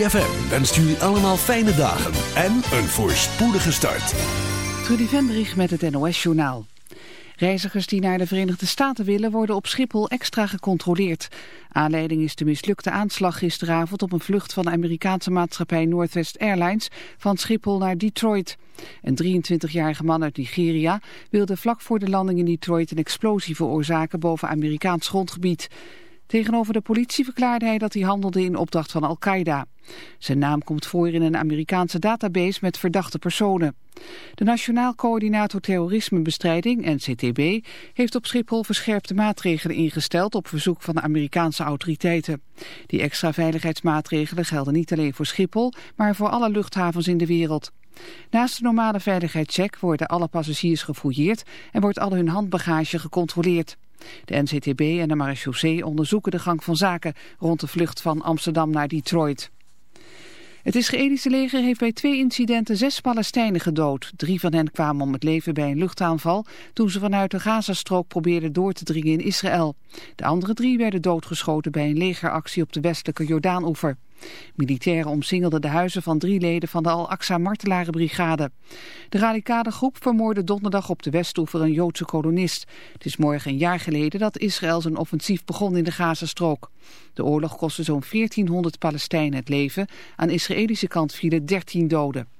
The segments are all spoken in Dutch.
ZFM wenst jullie allemaal fijne dagen en een voorspoedige start. Trudy Vendrich met het NOS-journaal. Reizigers die naar de Verenigde Staten willen worden op Schiphol extra gecontroleerd. Aanleiding is de mislukte aanslag gisteravond op een vlucht van de Amerikaanse maatschappij Northwest Airlines van Schiphol naar Detroit. Een 23-jarige man uit Nigeria wilde vlak voor de landing in Detroit een explosie veroorzaken boven Amerikaans grondgebied. Tegenover de politie verklaarde hij dat hij handelde in opdracht van Al-Qaeda. Zijn naam komt voor in een Amerikaanse database met verdachte personen. De Nationaal Coördinator Terrorismebestrijding, NCTB, heeft op Schiphol verscherpte maatregelen ingesteld op verzoek van de Amerikaanse autoriteiten. Die extra veiligheidsmaatregelen gelden niet alleen voor Schiphol, maar voor alle luchthavens in de wereld. Naast de normale veiligheidscheck worden alle passagiers gefouilleerd en wordt al hun handbagage gecontroleerd. De NCTB en de marechaussee onderzoeken de gang van zaken rond de vlucht van Amsterdam naar Detroit. Het Israëlische leger heeft bij twee incidenten zes Palestijnen gedood. Drie van hen kwamen om het leven bij een luchtaanval toen ze vanuit de Gazastrook probeerden door te dringen in Israël. De andere drie werden doodgeschoten bij een legeractie op de westelijke Jordaanoever. Militairen omsingelden de huizen van drie leden van de Al-Aqsa-martelarenbrigade. De radicale groep vermoordde donderdag op de Westoever een Joodse kolonist. Het is morgen een jaar geleden dat Israël zijn offensief begon in de Gazastrook. De oorlog kostte zo'n 1400 Palestijnen het leven. Aan Israëlische kant vielen 13 doden.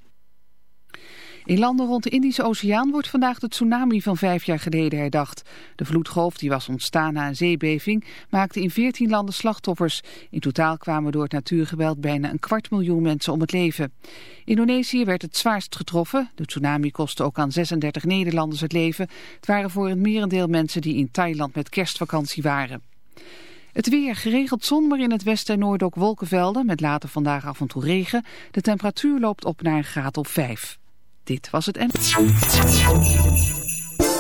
In landen rond de Indische Oceaan wordt vandaag de tsunami van vijf jaar geleden herdacht. De vloedgolf, die was ontstaan na een zeebeving, maakte in veertien landen slachtoffers. In totaal kwamen door het natuurgeweld bijna een kwart miljoen mensen om het leven. Indonesië werd het zwaarst getroffen. De tsunami kostte ook aan 36 Nederlanders het leven. Het waren voor een merendeel mensen die in Thailand met kerstvakantie waren. Het weer, geregeld zon, maar in het westen en noorden ook wolkenvelden, met later vandaag af en toe regen. De temperatuur loopt op naar een graad of 5. Dit was het en...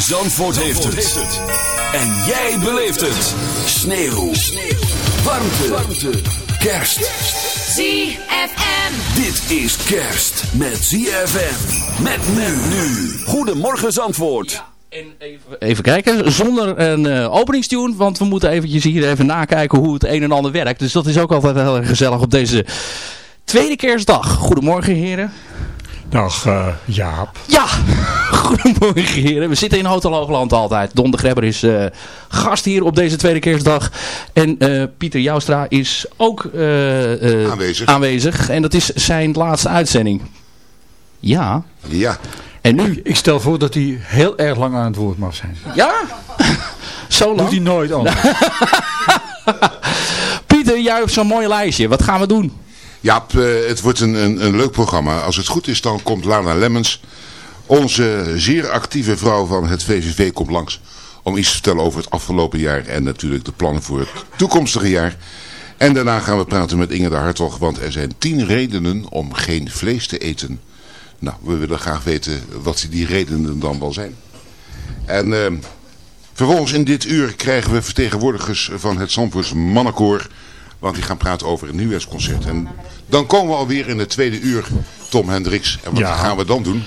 Zandvoort, heeft, het. En jij beleeft het. Sneeuw. Warmte. Warmte. Kerst. ZFM. Dit is kerst met ZFM. Met men nu. Goedemorgen Zandvoort. En even, even kijken, zonder een uh, openingstune, want we moeten eventjes hier even nakijken hoe het een en ander werkt. Dus dat is ook altijd heel erg gezellig op deze tweede kerstdag. Goedemorgen heren. Dag uh, Jaap. Ja, goedemorgen heren. We zitten in Hotel Hoogland altijd. Don de Grebber is uh, gast hier op deze tweede kerstdag. En uh, Pieter Joustra is ook aanwezig. aanwezig. En dat is zijn laatste uitzending. Ja. Ja. En nu? Ik stel voor dat hij heel erg lang aan het woord mag zijn. Ja? Zo lang? Doet hij nooit anders. Pieter, jij hebt zo'n mooi lijstje. Wat gaan we doen? Ja, het wordt een, een, leuk programma. Als het goed is, dan komt Lana Lemmens, onze zeer actieve vrouw van het VVV, komt langs. Om iets te vertellen over het afgelopen jaar en natuurlijk de plannen voor het toekomstige jaar. En daarna gaan we praten met Inge de Hartog, want er zijn tien redenen om geen vlees te eten. Nou, we willen graag weten wat die redenen dan wel zijn. En uh, vervolgens in dit uur krijgen we vertegenwoordigers van het Zandvoorts Mannenkoor Want die gaan praten over een nieuwjaarsconcert. En dan komen we alweer in het tweede uur, Tom Hendricks. En wat Ja. gaan we dan doen?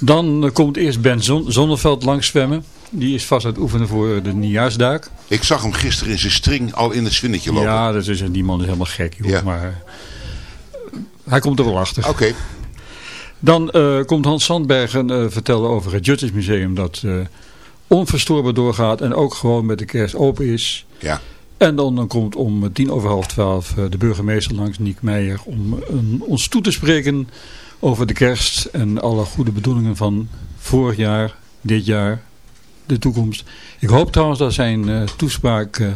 Dan eh, komt eerst Ben Zon Zonneveld langs zwemmen. Die is vast aan het oefenen voor de nieuwjaarsduik. Ik zag hem gisteren in zijn string al in het zwinnetje lopen. Ja, dat is, die man is helemaal gek. Joh. Ja. Maar eh, hij komt er wel achter. Oké, Dan eh, komt Hans Sandbergen eh, vertellen over het Juttis Museum. Dat eh, onverstoorbaar doorgaat en ook gewoon met de kerst open is. ja. En dan, dan komt om tien over half twaalf eh, de burgemeester langs, Niek Meijer, om ons toe te spreken over de kerst en alle goede bedoelingen van vorig jaar, dit jaar, de toekomst. Ik hoop trouwens dat zijn eh, toespraak eh,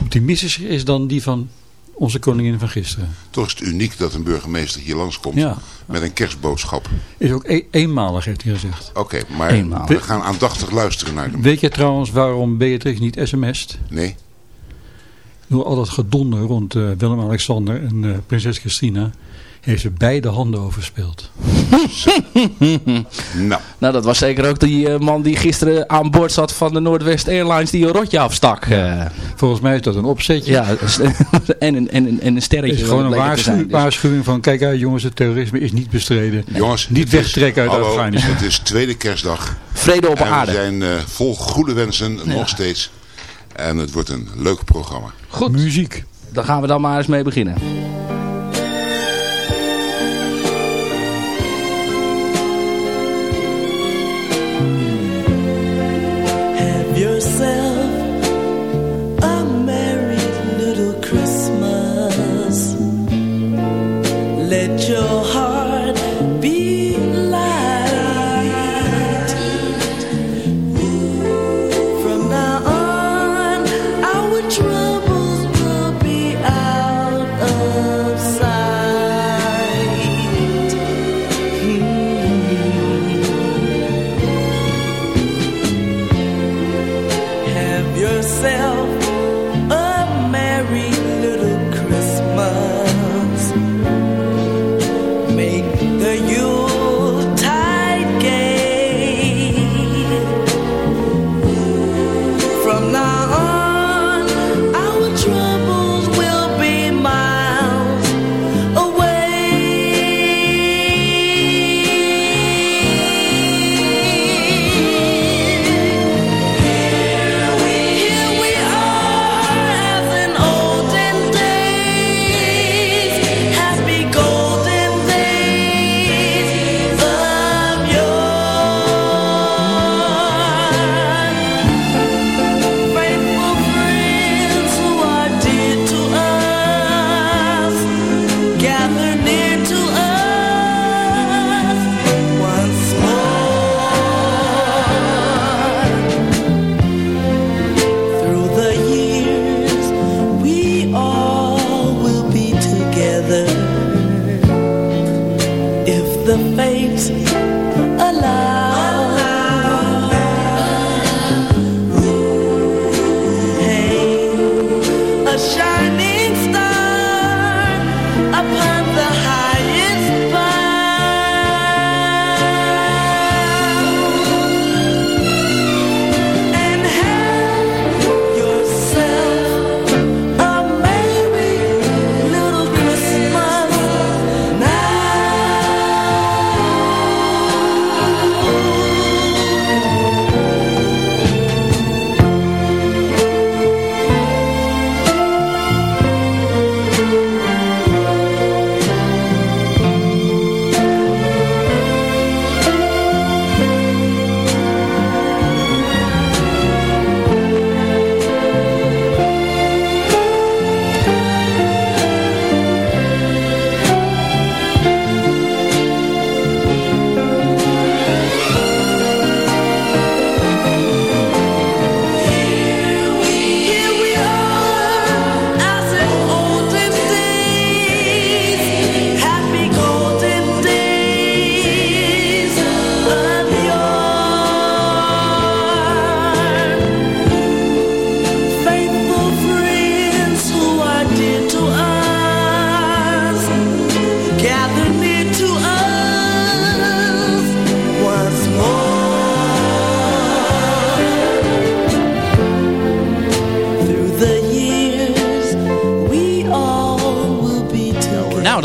optimistischer is dan die van onze koningin van gisteren. Toch is het uniek dat een burgemeester hier langskomt Ja, met een kerstboodschap. is ook e- eenmalig heeft hij gezegd. Oké, maar we gaan aandachtig luisteren naar hem. Weet je trouwens waarom Beatrix niet sms't? Nee? Door al dat gedonder rond eh, Willem-Alexander en eh, prinses Christina heeft ze beide handen overspeeld. Nou, Nou, dat was zeker ook die eh, man die gisteren aan boord zat van de Noordwest Airlines die een rotje afstak. eh. Volgens mij is dat een opzetje. ja, en een, en, een, en een sterretje. Het is gewoon een waarschuwing, zijn, dus. waarschuwing van kijk uit jongens, het terrorisme is niet bestreden. jongens. Niet is- wegtrekken uit hallo, Afghanistan. Het is tweede kerstdag. Vrede op en we aarde. zijn eh, vol goede wensen, nog steeds. En het wordt een leuk programma. Goed, Muziek. daar gaan we dan maar eens mee beginnen.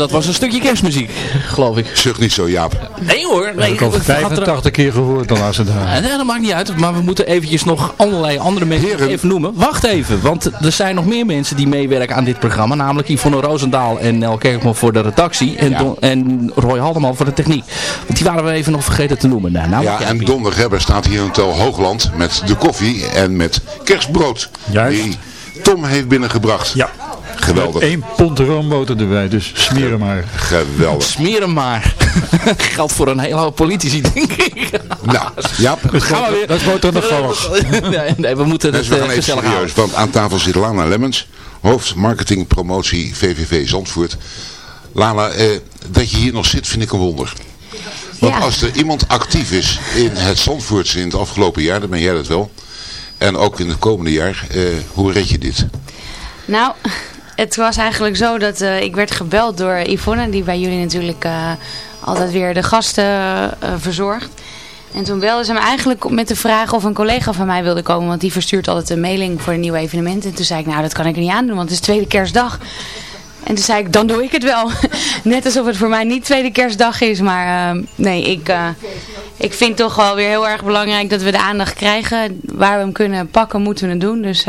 Dat was een stukje kerstmuziek, geloof ik. Zucht niet zo, Jaap. Nee hoor. Nee, heb ik gaan er- 85 keer gehoord de laatste dagen. Nee, dat maakt niet uit. Maar we moeten eventjes nog allerlei andere mensen Heren. even noemen. Wacht even, want er zijn nog meer mensen die meewerken aan dit programma. Namelijk Yvonne Roosendaal en Nel Kerkman voor de redactie. En, Don- en Roy Haldeman voor de techniek. Want die waren we even nog vergeten te noemen. Nou, nou Ja, en beginnen. Don de Gebber staat hier in Hotel Hoogland met de koffie en met kerstbrood. Juist. Die Tom heeft binnengebracht. Ja. Geweldig. Eén pond roomboter erbij, dus smeer hem maar. Geweldig. Smeer hem maar. Geldt voor een hele hoop politici, denk ik. Nou, Jaap. Gaan we weer. Dat is nee, nee, we moeten het Dus we eh, gaan even gezellig serieus, houden. want aan tafel zit Lana Lemmens, hoofd marketing promotie VVV Zandvoort. Lana, eh, dat je hier nog zit vind ik een wonder. Want Ja. als er iemand actief is in het Zandvoortse in het afgelopen jaar, dan ben jij dat wel. En ook in het komende jaar, eh, hoe red je dit? Nou, het was eigenlijk zo dat eh, ik werd gebeld door Yvonne, die bij jullie natuurlijk eh, altijd weer de gasten eh, verzorgt. En toen belde ze me eigenlijk met de vraag of een collega van mij wilde komen, want die verstuurt altijd een mailing voor een nieuw evenement. En toen zei ik, nou dat kan ik er niet aandoen, want het is tweede kerstdag. En toen zei ik, dan doe ik het wel. Net alsof het voor mij niet tweede kerstdag is, maar nee, ik, ik vind toch wel weer heel erg belangrijk dat we de aandacht krijgen. Waar we hem kunnen pakken, moeten we het doen. Dus...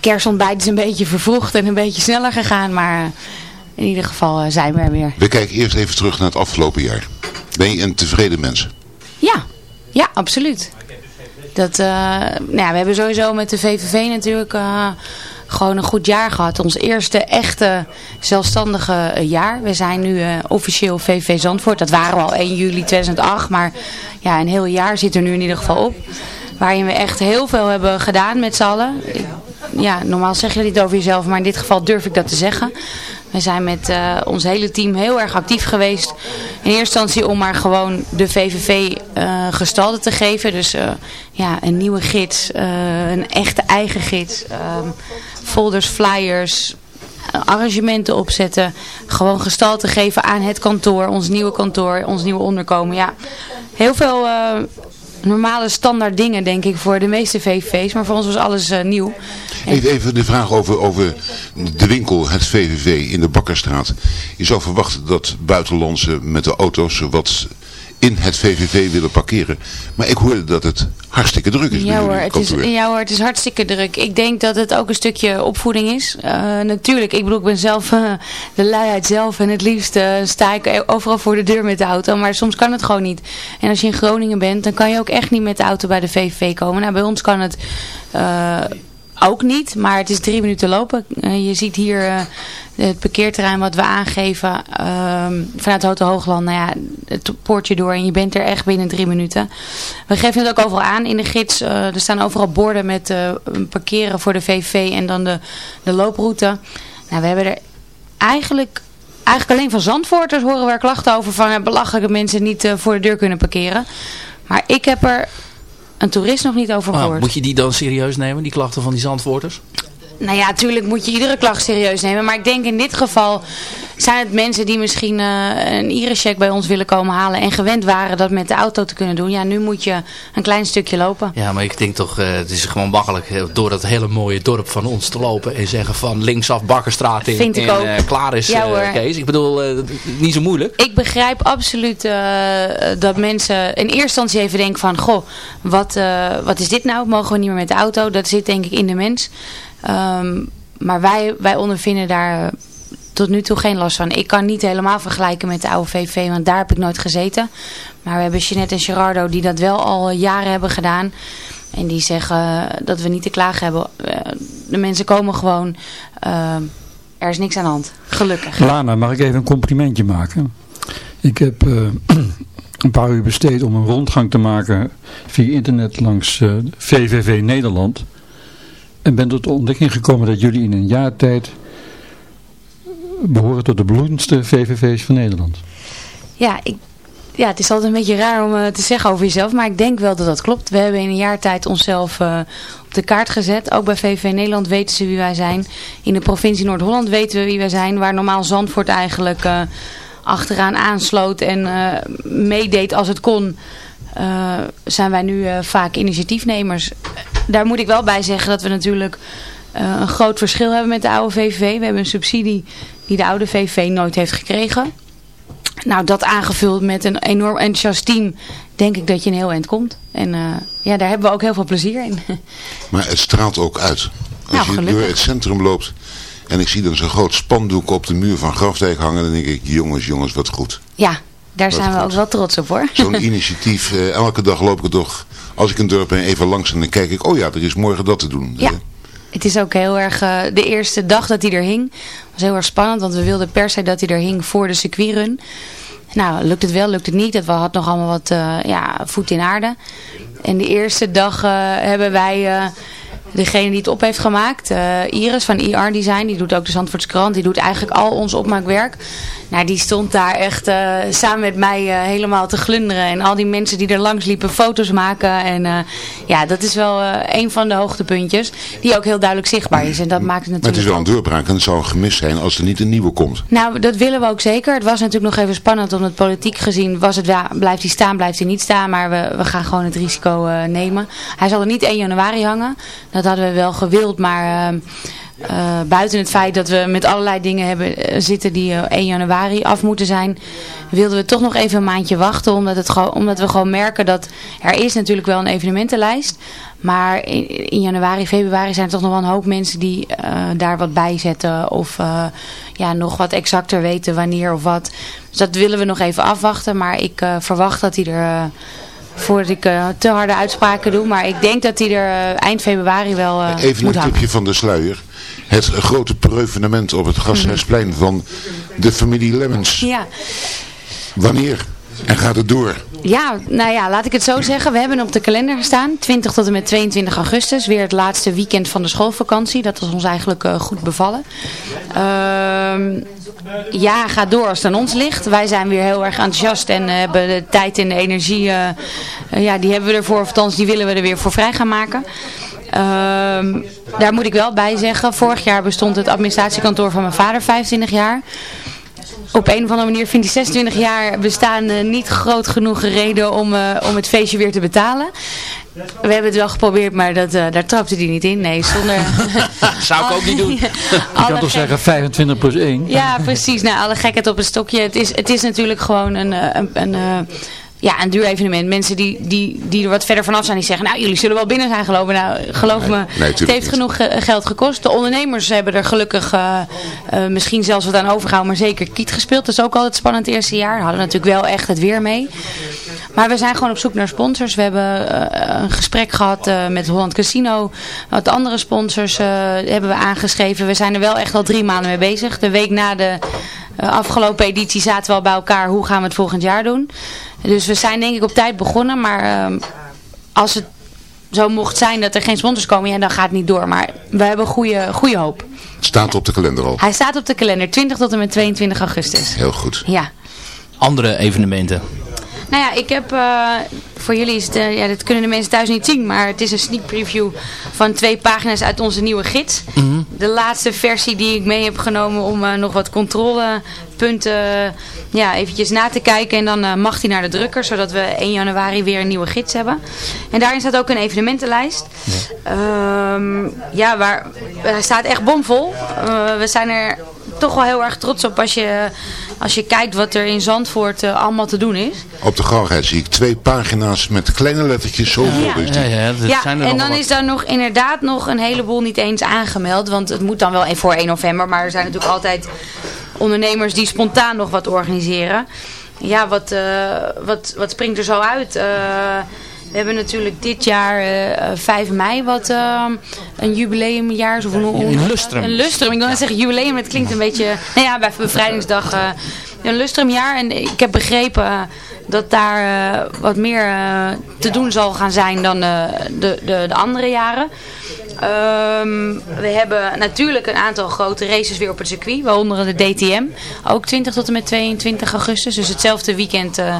kerstontbijt is een beetje vervroegd en een beetje sneller gegaan. Maar in ieder geval eh, zijn we er weer. We kijken eerst even terug naar het afgelopen jaar. Ben je een tevreden mens? Ja, ja, absoluut. Dat, eh, nou ja, we hebben sowieso met de VVV natuurlijk eh, gewoon een goed jaar gehad. Ons eerste echte zelfstandige jaar. We zijn nu officieel VVV Zandvoort. Dat waren we al 1 juli 2008. Maar ja, een heel jaar zit er nu in ieder geval op. Waarin we echt heel veel hebben gedaan met z'n allen. Ja, normaal zeg je niet over jezelf, maar in dit geval durf ik dat te zeggen. We zijn met eh, ons hele team heel erg actief geweest. In eerste instantie om maar gewoon de VVV eh gestalte te geven. Dus eh, ja, een nieuwe gids, een echte eigen gids, ehm, folders, flyers, arrangementen opzetten. Gewoon gestalte geven aan het kantoor, ons nieuwe kantoor, ons nieuwe onderkomen. Ja, heel veel normale standaard dingen denk ik voor de meeste VVV's. Maar voor ons was alles eh, nieuw. Even, even de vraag over, over de winkel, het VVV in de Bakkerstraat. Je zou verwachten dat buitenlandse met de auto's wat in het VVV willen parkeren. Maar ik hoorde dat het hartstikke druk is Ja hoor, het is, kantoor. ja hoor, het is hartstikke druk. Ik denk dat het ook een stukje opvoeding is. Eh, natuurlijk, ik bedoel, ik ben zelf eh, de luiheid zelf en het liefst eh, sta ik overal voor de deur met de auto. Maar soms kan het gewoon niet. En als je in Groningen bent, dan kan je ook echt niet met de auto bij de VVV komen. Nou, bij ons kan het ook niet, maar het is drie minuten lopen. Eh, je ziet hier eh, het parkeerterrein wat we aangeven ehm, vanuit Hotel Hoogland. Nou ja, het poortje door en je bent er echt binnen drie minuten. We geven het ook overal aan in de gids. Eh, er staan overal borden met parkeren voor de VV en dan de, de looproute. Nou, we hebben er eigenlijk... Eigenlijk alleen van Zandvoorters horen we er klachten over van belachelijke mensen niet voor de deur kunnen parkeren. Maar ik heb er een toerist nog niet over Nou, gehoord. moet je die dan serieus nemen, die klachten van die zandvoorters? Nou ja, natuurlijk moet je iedere klacht serieus nemen. Maar ik denk in dit geval zijn het mensen die misschien eh, een iris-check bij ons willen komen halen. En gewend waren dat met de auto te kunnen doen. Ja, nu moet je een klein stukje lopen. Ja, maar ik denk toch, eh, het is gewoon makkelijk eh, door dat hele mooie dorp van ons te lopen en zeggen van linksaf Bakkerstraat in Vind ik en ook. klaar is Ja. Kees. Ik bedoel, niet zo moeilijk. Ik begrijp absoluut dat mensen in eerste instantie even denken van... Goh, wat, wat is dit nou? Mogen we niet meer met de auto? Dat zit denk ik in de mens. Ehm, maar wij, wij ondervinden daar tot nu toe geen last van. Ik kan niet helemaal vergelijken met de oude VV, want daar heb ik nooit gezeten. Maar we hebben Jeanette en Gerardo die dat wel al jaren hebben gedaan. En die zeggen dat we niet te klagen hebben. Eh, de mensen komen gewoon... eh, er is niks aan de hand. Gelukkig. Lana, mag ik even een complimentje maken? Ik heb eh, een paar uur besteed om een rondgang te maken via internet langs eh, VVV Nederland. En ben tot de ontdekking gekomen dat jullie in een jaar tijd behoren tot de bloeiendste VVV's van Nederland. Ja, ik, ja, het is altijd een beetje raar om eh, te zeggen over jezelf, maar ik denk wel dat dat klopt. We hebben in een jaar tijd onszelf eh, op de kaart gezet. Ook bij VV Nederland weten ze wie wij zijn. In de provincie Noord-Holland weten we wie wij zijn, waar normaal Zandvoort eigenlijk eh, achteraan aansloot en meedeed als het kon. zijn wij nu vaak initiatiefnemers. Daar moet ik wel bij zeggen dat we natuurlijk eh, een groot verschil hebben met de oude VVV. We hebben een subsidie die de oude VV nooit heeft gekregen. Nou, dat aangevuld met een enorm enthousiast team, denk ik dat je een heel eind komt. En eh, ja, daar hebben we ook heel veel plezier in. Maar het straalt ook uit. Als Nou, je door het centrum loopt en ik zie dan zo'n groot spandoek op de muur van Grafdijk hangen, dan denk ik, jongens, jongens, wat goed. ja, daar Wat zijn we goed. ook wel trots op hoor. Zo'n initiatief, eh, elke dag loop ik er toch, als ik een dorp ben, even langs en dan kijk ik, oh ja, er is morgen dat te doen. Ja. Eh, Het is ook heel erg, eh, de eerste dag dat hij er hing, was heel erg spannend, want we wilden per se dat hij er hing voor de circuitrun. Nou, lukt het wel, lukt het niet. Dat we had nog allemaal wat eh, ja, voet in aarde. En de eerste dag hebben wij, degene die het op heeft gemaakt, eh, Iris van IR Design, die doet ook de Zandvoortse krant, die doet eigenlijk al ons opmaakwerk. Nou, die stond daar echt eh, samen met mij eh, helemaal te glunderen. En al die mensen die er langs liepen foto's maken. En ja, dat is wel een van de hoogtepuntjes. Die ook heel duidelijk zichtbaar is. En dat maakt het Maar het is natuurlijk wel een doorbraak en het zou gemist zijn als er niet een nieuwe komt. nou, dat willen we ook zeker. Het was natuurlijk nog even spannend, omdat politiek gezien was het, ja, blijft hij staan, blijft hij niet staan. Maar we, we gaan gewoon het risico nemen. Hij zal er niet 1 januari hangen. Dat hadden we wel gewild, maar eh, eh, buiten het feit dat we met allerlei dingen hebben eh, zitten die eh, 1 januari af moeten zijn, wilden we toch nog even een maandje wachten. Omdat, het omdat we gewoon merken dat er is natuurlijk wel een evenementenlijst. Maar in, januari, februari zijn er toch nog wel een hoop mensen die eh, daar wat bij zetten. Of eh, ja, nog wat exacter weten wanneer of wat. Dus dat willen we nog even afwachten. Maar ik eh, verwacht dat hij er, eh, voordat ik eh, te harde uitspraken doe. Maar ik denk dat hij er eh, eind februari wel eh, Even een tipje van de sluier. Het grote prevenement op het Gasthuisplein van de familie Lemmens. Ja. Wanneer? En gaat het door? Ja, nou ja, laat ik het zo zeggen. We hebben op de kalender gestaan. 20 tot en met 22 augustus. Weer het laatste weekend van de schoolvakantie. Dat is ons eigenlijk eh, goed bevallen. Ehm, ja, ga door als het aan ons ligt. Wij zijn weer heel erg enthousiast en eh, hebben de tijd en de energie. eh, ja, die hebben we ervoor. Of althans, die willen we er weer voor vrij gaan maken. Ehm, daar moet ik wel bij zeggen. Vorig jaar bestond het administratiekantoor van mijn vader 25 jaar op een of andere manier vindt die 26 jaar bestaan eh, niet groot genoeg reden om, eh, om het feestje weer te betalen. We hebben het wel geprobeerd, maar dat, eh, daar trapte hij niet in. Nee, zonder... Zou ik ook niet doen. Je kan toch zeggen 25 plus 1? Ja, precies. Nou, alle gekheid op een stokje. Het is, het is natuurlijk gewoon een, eh, een, een, eh, ja, een duur evenement. Mensen die, die, die er wat verder vanaf zijn, die zeggen, nou, jullie zullen wel binnen zijn gelopen. Nou, geloof me, het heeft niet. genoeg genoeg geld gekost. De ondernemers hebben er gelukkig eh, eh, misschien zelfs wat aan overgehouden, maar zeker kiet gespeeld. Dat is ook altijd spannend het eerste jaar. Hadden natuurlijk wel echt het weer mee. Maar we zijn gewoon op zoek naar sponsors. We hebben eh, een gesprek gehad eh, met Holland Casino. Wat andere sponsors eh, hebben we aangeschreven. We zijn er wel echt al drie maanden mee bezig. De week na de eh, afgelopen editie zaten we al bij elkaar. Hoe gaan we het volgend jaar doen? Dus we zijn denk ik op tijd begonnen. Maar ehm, als het zo mocht zijn dat er geen sponsors komen, ja, dan gaat het niet door. Maar we hebben goede, goede hoop. Het staat op de kalender al. Hij staat op de kalender 20 tot en met 22 augustus. Heel goed. Ja. Andere evenementen. Nou ja, ik heb, eh, voor jullie is het, eh, ja, dat kunnen de mensen thuis niet zien, maar het is een sneak preview van twee pagina's uit onze nieuwe gids. De laatste versie die ik mee heb genomen om eh, nog wat controlepunten ja, eventjes na te kijken. En dan mag die naar de drukker, zodat we 1 januari weer een nieuwe gids hebben. En daarin staat ook een evenementenlijst. Ehm, ja, waar, hij staat echt bomvol. We zijn er toch wel heel erg trots op als je, als je kijkt wat er in Zandvoort eh, allemaal te doen is. Op de gauwheid zie ik twee pagina's met kleine lettertjes. Zoveel is die. Ja, ja, dat Ja, zijn er en dan wat. is daar nog inderdaad nog een heleboel niet eens aangemeld. Want het moet dan wel voor 1 november. Maar er zijn natuurlijk altijd ondernemers die spontaan nog wat organiseren. Ja, wat, eh, wat, wat springt er zo uit? Eh, we hebben natuurlijk dit jaar eh, 5 mei wat eh, een jubileumjaar hoe- hoe- Een lustrum. Een lustrum. Ik wil net zeggen jubileum, het klinkt een beetje... Nou ja, bij bevrijdingsdag eh, een lustrumjaar. En ik heb begrepen eh, dat daar eh, wat meer eh, te doen zal gaan zijn dan eh, de, de, de andere jaren. Ehm, we hebben natuurlijk een aantal grote races weer op het circuit, waaronder de DTM. Ook 20 tot en met 22 augustus, dus hetzelfde weekend eh,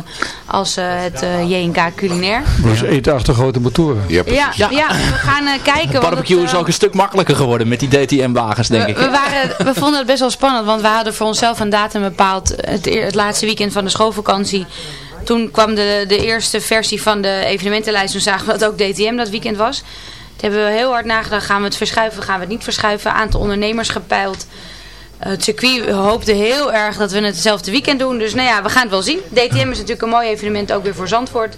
als eh, het eh, JNK culinair. Dus eten achter grote motoren. Ja, precies. Ja, ja. we gaan kijken. Barbecue het, is ook een stuk makkelijker geworden met die DTM-wagens, denk we, ik. we, waren, we vonden het best wel spannend, want we hadden voor onszelf een datum bepaald. Het, het laatste weekend van de schoolvakantie. Toen kwam de, de eerste versie van de evenementenlijst. Toen zagen we dat ook DTM dat weekend was. Toen hebben we heel hard nagedacht. Gaan we het verschuiven? Gaan we het niet verschuiven? Aantal ondernemers gepeild. Het circuit hoopte heel erg dat we het hetzelfde weekend doen. Dus nou ja, we gaan het wel zien. DTM is natuurlijk een mooi evenement ook weer voor Zandvoort.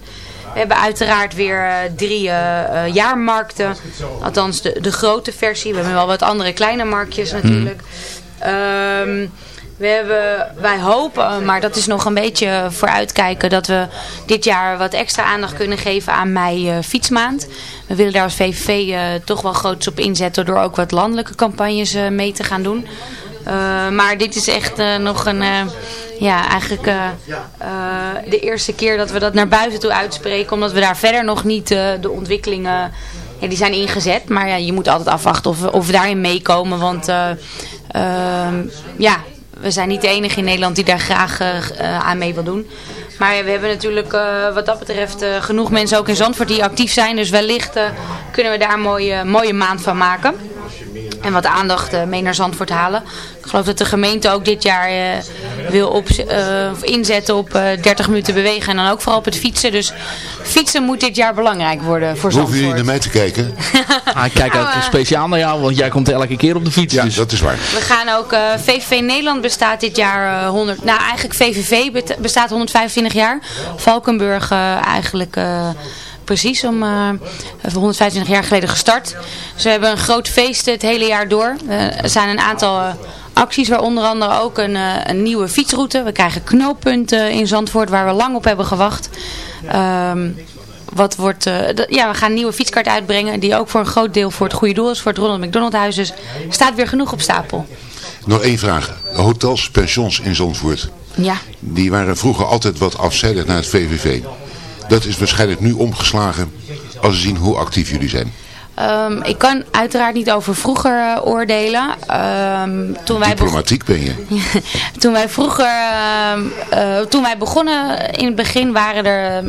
We hebben uiteraard weer eh, drie eh, eh, jaarmarkten. Althans de, de grote versie. We hebben wel wat andere kleine marktjes natuurlijk. Ehm, we hebben, wij hopen, maar dat is nog een beetje vooruitkijken, dat we dit jaar wat extra aandacht kunnen geven aan mei eh, fietsmaand. We willen daar als VVV eh, toch wel groots op inzetten door ook wat landelijke campagnes eh, mee te gaan doen. Maar dit is echt nog een, ja, eigenlijk de eerste keer dat we dat naar buiten toe uitspreken. Omdat we daar verder nog niet de ontwikkelingen, ja, die zijn ingezet. Maar ja, je moet altijd afwachten of we, of we daarin meekomen. Want ja, we zijn niet de enige in Nederland die daar graag eh, eh, aan mee wil doen. Maar we hebben natuurlijk eh, wat dat betreft genoeg mensen ook in Zandvoort die actief zijn. Dus wellicht kunnen we daar een mooie, mooie maand van maken. En wat aandacht eh, mee naar Zandvoort halen. Ik geloof dat de gemeente ook dit jaar eh, wil op, eh, of inzetten op eh, 30 minuten bewegen. En dan ook vooral op het fietsen. Dus fietsen moet dit jaar belangrijk worden voor Hoeven jullie Zandvoort. naar mij te kijken? Ah, ik kijk ook Nou, speciaal naar jou, want jij komt elke keer op de fiets. Ja, dus. dat is waar. We gaan ook, eh, VVV Nederland bestaat dit jaar eh, 100, nou eigenlijk VVV bestaat 125 jaar. Valkenburg eigenlijk eh, precies om eh, 125 jaar geleden gestart. Dus we hebben een groot feest het hele jaar door. Eh, er zijn een aantal eh, acties, waaronder andere ook een, eh, een nieuwe fietsroute. We krijgen knooppunten in Zandvoort waar we lang op hebben gewacht. Ehm, wat wordt, eh, ja, we gaan een nieuwe fietskaart uitbrengen. Die ook voor een groot deel voor het goede doel is. Voor het Ronald McDonald Huis. Dus staat weer genoeg op stapel. Nog één vraag. Hotels, pensions in Zandvoort. Ja. Die waren vroeger altijd wat afzijdig naar het VVV. Dat is waarschijnlijk nu omgeslagen als we zien hoe actief jullie zijn. Ehm, ik kan uiteraard niet over vroeger eh, oordelen. Ehm, toen, wij Diplomatiek ben je. toen wij vroeger, ehm, eh, toen wij begonnen in het begin waren er,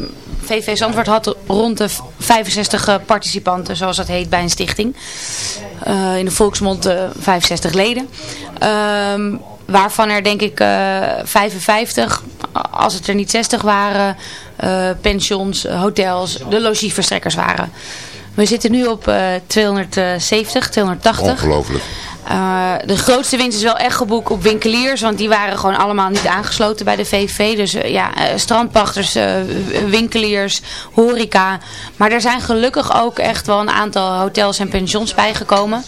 VV Zandvoort had rond de 65 eh, participanten, zoals dat heet bij een stichting. In de volksmond eh, 65 leden. Waarvan er denk ik eh 55, als het er niet 60 waren, eh, pensions, eh, hotels, de logieverstrekkers waren. We zitten nu op eh 270, 280. Ongelooflijk. Uh, de grootste winst is wel echt geboekt op winkeliers, want die waren gewoon allemaal niet aangesloten bij de VVV. Dus uh, ja, strandpachters, uh, winkeliers, horeca. Maar er zijn gelukkig ook echt wel een aantal hotels en pensions bijgekomen.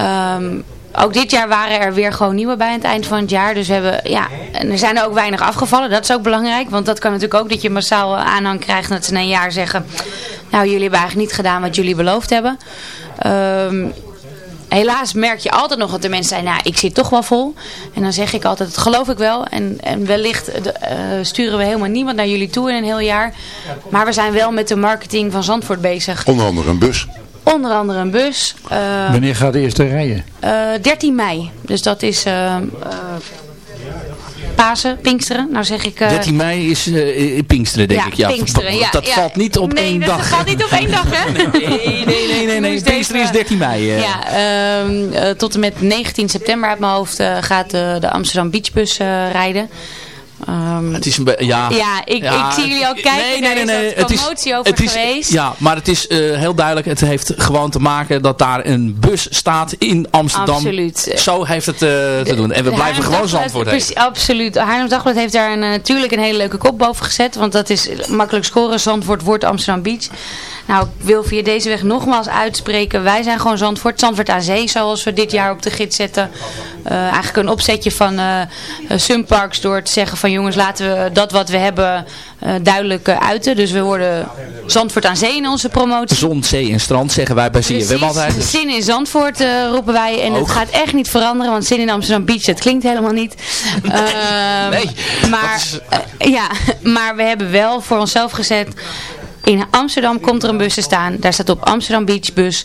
Um, ook dit jaar waren er weer gewoon nieuwe bij aan het eind van het jaar. Dus we hebben, ja, en er zijn er ook weinig afgevallen. Dat is ook belangrijk, want dat kan natuurlijk ook dat je massaal aanhang krijgt. Dat ze een jaar zeggen, nou jullie hebben eigenlijk niet gedaan wat jullie beloofd hebben. Um, helaas merk je altijd nog dat de mensen zijn, nou ik zit toch wel vol. En dan zeg ik altijd, dat geloof ik wel. En, en wellicht uh, sturen we helemaal niemand naar jullie toe in een heel jaar. Maar we zijn wel met de marketing van Zandvoort bezig. Onder andere een bus. Onder andere een bus. Uh, Wanneer gaat de eerste rijden? Uh, 13 mei. Dus dat is uh, Pasen, Pinksteren. Nou zeg ik... 13 mei is Pinksteren, denk ja, ik. Ja, Pinksteren, ja. Dat ja. valt niet op nee, één dat dag. dat valt niet op één dag, hè? nee, nee, nee. nee, nee. Pinksteren is 13 mei. Uh. Ja, uh, tot en met 19 september uit mijn hoofd uh, gaat de, de Amsterdam Beachbus uh, rijden. Um, het is een ja, ja, ik, ja, ik zie jullie ook kijken. Nee, nee, nee. nee. Er is promotie over het is, geweest. Ja, maar het is uh, heel duidelijk. Het heeft gewoon te maken dat daar een bus staat in Amsterdam. Absoluut. Zo heeft het uh, te doen. En we blijven gewoon Zandvoort heten. Absoluut. Haarlem Dagblad heeft daar een, natuurlijk een hele leuke kop boven gezet. Want dat is makkelijk scoren. Zandvoort wordt Amsterdam Beach. Nou, ik wil via deze weg nogmaals uitspreken. Wij zijn gewoon Zandvoort. Zandvoort aan zee, zoals we dit jaar op de gids zetten. Uh, eigenlijk een opzetje van uh, Sunparks door te zeggen van jongens, laten we dat wat we hebben uh, duidelijk uiten. Dus we worden Zandvoort aan zee in onze promotie. Zon, zee en strand zeggen wij bij CFM altijd. Zin in Zandvoort roepen wij. En Ook. het gaat echt niet veranderen, want zin in Amsterdam Beach, dat klinkt helemaal niet. nee. Maar, is... ja, maar we hebben wel voor onszelf gezet... In Amsterdam komt er een bus te staan. Daar staat op Amsterdam Beach bus.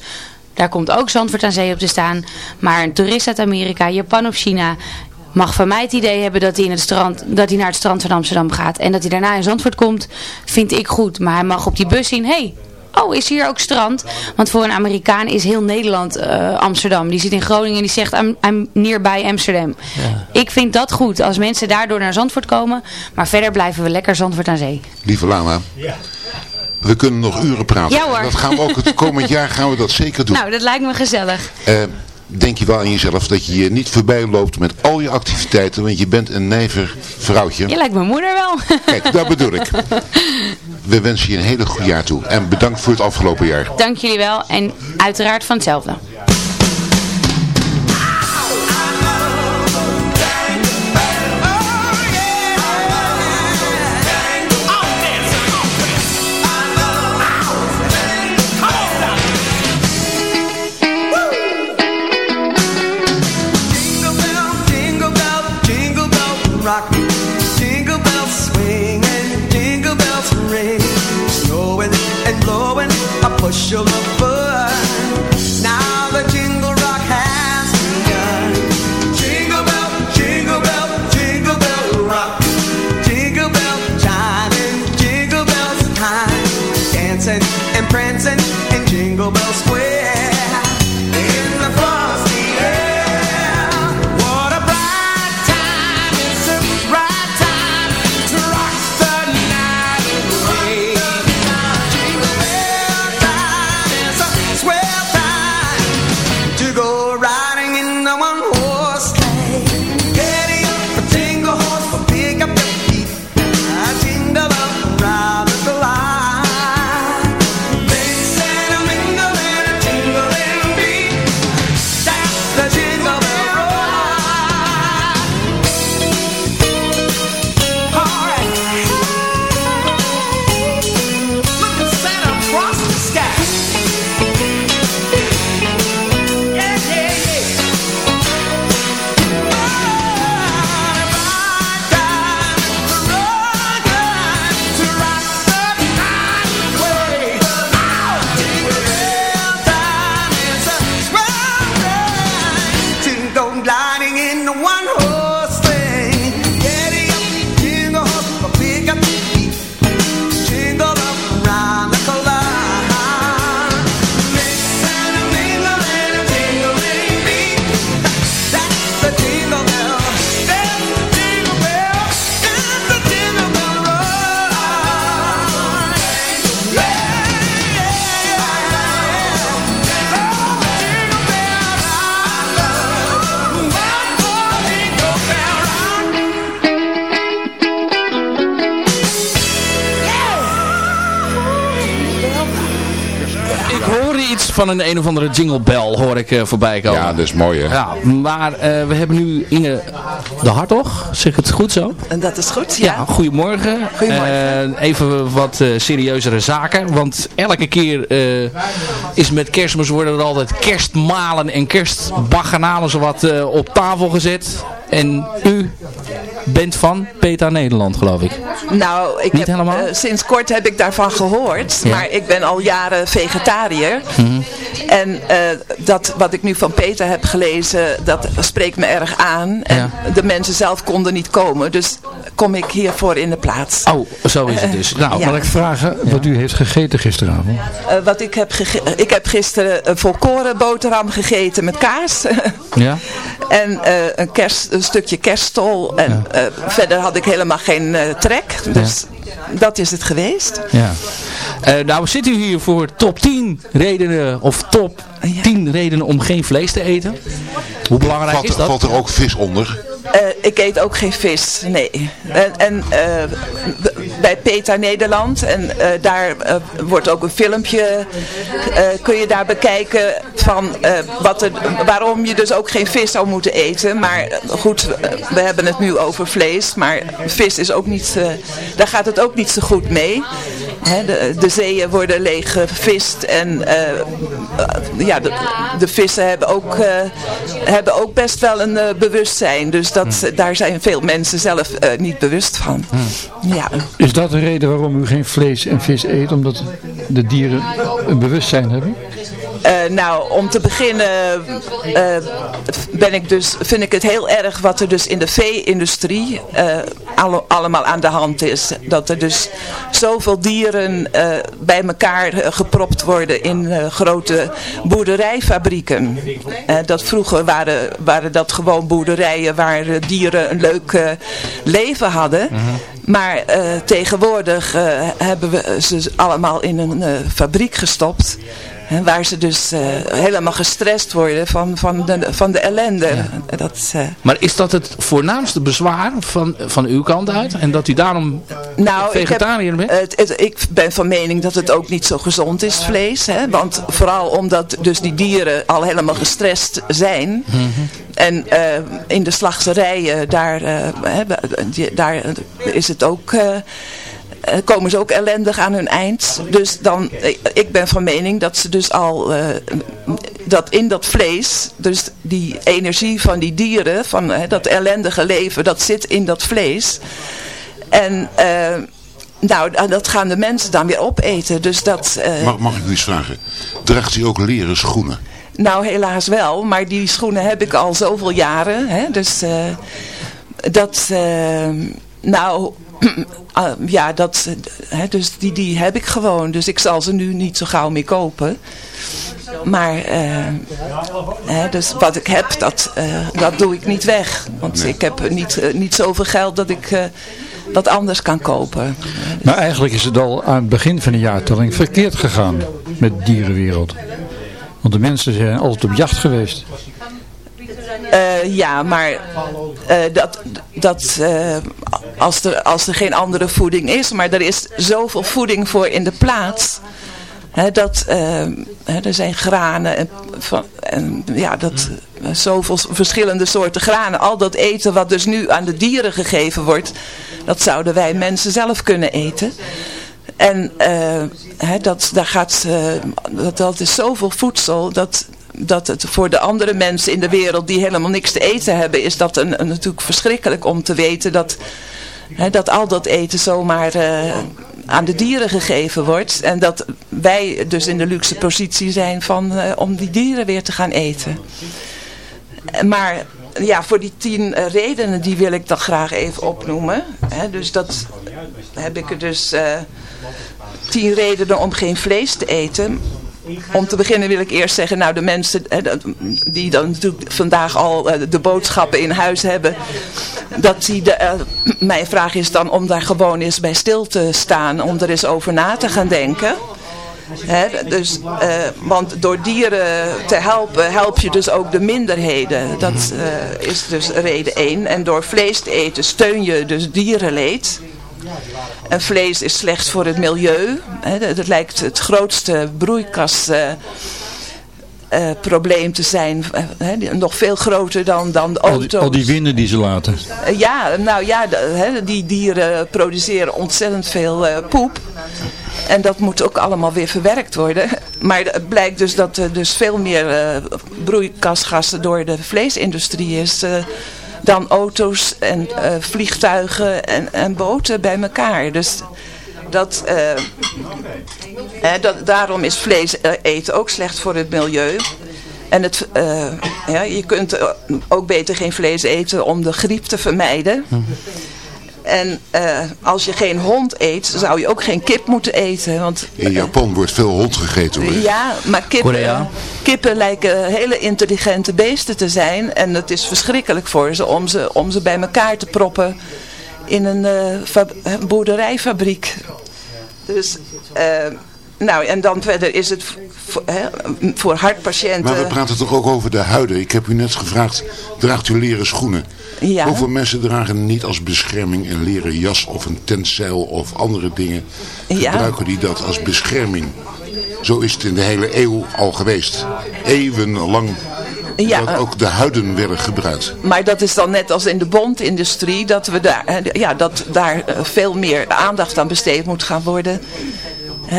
Daar komt ook Zandvoort aan Zee op te staan. Maar een toerist uit Amerika, Japan of China mag van mij het idee hebben dat hij, in het strand, dat hij naar het strand van Amsterdam gaat. En dat hij daarna in Zandvoort komt, vind ik goed. Maar hij mag op die bus zien, hey, oh, is hier ook strand? Want voor een Amerikaan is heel Nederland uh, Amsterdam. Die zit in Groningen en die zegt, I'm, I'm nearby Amsterdam. Ja. Ik vind dat goed, als mensen daardoor naar Zandvoort komen. Maar verder blijven we lekker Zandvoort aan Zee. Lieve Lana. Ja. We kunnen nog uren praten. Ja hoor. Dat gaan we ook het komend jaar gaan we dat zeker doen. Nou, dat lijkt me gezellig. Uh, denk je wel aan jezelf dat je je niet voorbij loopt met al je activiteiten, want je bent een nijver vrouwtje. Je lijkt mijn moeder wel. Kijk, dat bedoel ik. We wensen je een hele goed jaar toe en bedankt voor het afgelopen jaar. Dank jullie wel en uiteraard van hetzelfde. And prancing in Jingle Bell Square. Een een of andere jingle bell hoor ik eh, voorbij komen. Ja, dat is mooi hè. Ja, maar eh, we hebben nu Inge de Hartog, zeg ik het goed zo? En dat is goed, Ja, ja. goedemorgen. Goedemorgen. Eh, even wat eh, serieuzere zaken, want elke keer eh, is met kerstmis worden er altijd kerstmalen en kerstbaganalen zowat eh op tafel gezet. En u bent van PETA Nederland, geloof ik. Nou, ik Niet heb, helemaal? eh, sinds kort heb ik daarvan gehoord. Ja. Maar ik ben al jaren vegetariër. Mhm. En eh, dat wat ik nu van Peter heb gelezen, dat spreekt me erg aan. En de mensen zelf konden niet komen. Dus kom ik hiervoor in de plaats. Oh, zo is het dus. Nou, Ja. Mag ik vragen wat u heeft gegeten gisteravond? Eh, wat ik heb ik heb gisteren een volkoren boterham gegeten met kaas. Ja? en eh, een, kerst, een stukje kerststol. En eh, verder had ik helemaal geen eh, trek. Dus dat is het geweest. Ja. Eh, nou, we zitten hier voor top 10 redenen, of top 10 redenen om geen vlees te eten. Hoe belangrijk Valt, is dat? valt er ook vis onder? Eh, ik eet ook geen vis, nee. En, en eh, bij PETA Nederland, en eh, daar eh, wordt ook een filmpje, eh, kun je daar bekijken van eh, wat er, waarom je dus ook geen vis zou moeten eten. Maar eh, goed, eh, we hebben het nu over vlees, maar vis is ook niet, eh, daar gaat het ook niet zo goed mee. De, de zeeën worden leeg gevist en eh, eh, ja, de, de vissen hebben ook, eh, hebben ook best wel een eh, bewustzijn. Dus dat, daar zijn veel mensen zelf eh, niet bewust van. Ja. Is dat de reden waarom u geen vlees en vis eet? Omdat de dieren een bewustzijn hebben? Eh, nou, om te beginnen eh, ben ik dus, vind ik het heel erg wat er dus in de vee-industrie eh, alle- allemaal aan de hand is. Dat er dus zoveel dieren bij elkaar gepropt worden in grote boerderijfabrieken. Dat vroeger waren, waren dat gewoon boerderijen waar dieren een leuk leven hadden. Maar eh, tegenwoordig hebben we ze allemaal in een fabriek gestopt. Waar ze dus eh, helemaal gestrest worden van, van, de, van de ellende. Dat, eh, Maar is dat het voornaamste bezwaar van, van uw kant uit? En dat u daarom nou, vegetariër ik heb, bent? het, het- ik ben van mening dat het ook niet zo gezond is, vlees. Hè? Want vooral omdat dus die dieren al helemaal gestrest zijn. En eh, in de slachterijen, daar, daar is het ook... eh, eh, komen ze ook ellendig aan hun eind. Dus dan, ik- ik ben van mening dat ze dus al, eh, dat in dat vlees, dus die energie van die dieren, van eh, dat ellendige leven, dat zit in dat vlees. En eh, nou, dat gaan de mensen dan weer opeten. Dus dat, eh, Mag, mag ik u iets vragen? Draagt u ook leren schoenen? nou, helaas wel. Maar die schoenen heb ik al zoveel jaren. Hè? Dus eh, dat, eh, nou, ah, ja, dat, hè, dus die, die heb ik gewoon. Dus ik zal ze nu niet zo gauw meer kopen. Maar, eh, hè, dus wat ik heb, dat, eh, dat doe ik niet weg. Want ik heb niet, eh, niet zoveel geld dat ik wat anders kan kopen. Maar eigenlijk is het al aan het begin van de jaartelling verkeerd gegaan met de dierenwereld. Want de mensen zijn altijd op jacht geweest. Eh, ja, maar eh, dat, dat, eh, als, er, als er geen andere voeding is, maar er is zoveel voeding voor in de plaats. Hè, dat, er zijn granen en, van, en ja, dat, zoveel verschillende soorten granen. Al dat eten wat dus nu aan de dieren gegeven wordt, dat zouden wij mensen zelf kunnen eten. En hè, dat, daar gaat, dat, dat is zoveel voedsel dat, dat het voor de andere mensen in de wereld die helemaal niks te eten hebben, is dat een, natuurlijk verschrikkelijk om te weten dat, hè, dat al dat eten zomaar eh, aan de dieren gegeven wordt. En dat wij dus in de luxe positie zijn van, eh, om die dieren weer te gaan eten. Maar ja, voor die tien eh, redenen die wil ik dan graag even opnoemen. Hè, dus dat heb ik er dus tien redenen om geen vlees te eten. Om te beginnen wil ik eerst zeggen, nou de mensen die dan natuurlijk vandaag al eh, de boodschappen in huis hebben. Dat die de, eh, mijn vraag is dan om daar gewoon eens bij stil te staan. Om er eens over na te gaan denken. Dus, eh, want door dieren te helpen, help je dus ook de minderheden. Dat is dus reden één. En door vlees te eten steun je dus dierenleed. En vlees is slecht voor het milieu. Dat lijkt het grootste broeikas... eh, eh, te zijn, eh, die- nog veel groter dan, dan de Al auto's. die, al die winden die ze laten. Ja, nou ja, die dieren produceren ontzettend veel poep. En dat moet ook allemaal weer verwerkt worden. Maar het blijkt dus dat er dus veel meer broeikasgassen door de vleesindustrie is... dan auto's en eh, vliegtuigen en, en boten bij elkaar. Dus dat, eh, dat, daarom is vlees eh, eten ook slecht voor het milieu. En het, eh, ja, je kunt ook beter geen vlees eten om de griep te vermijden. En eh, als je geen hond eet, zou je ook geen kip moeten eten. Want In Japan wordt veel hond gegeten. hoor. ja, maar kippen, Korea. kippen lijken hele intelligente beesten te zijn. En het is verschrikkelijk voor ze om ze, om ze bij elkaar te proppen in een eh, fab- eh, boerderijfabriek. Dus, eh, nou en dan verder is het voor, hè, voor hartpatiënten... Maar we praten toch ook over de huiden. Ik heb u net gevraagd, draagt u leren schoenen? Ja. Hoeveel mensen dragen niet als bescherming een leren jas of een tentzeil of andere dingen? Ja. Gebruiken die dat als bescherming? Zo is het in de hele eeuw al geweest. Eeuwenlang Ja, dat ook de huiden werden gebruikt. Maar dat is dan net als in de bondindustrie, dat, we daar, ja, dat daar eh, veel meer aandacht aan besteed moet gaan worden.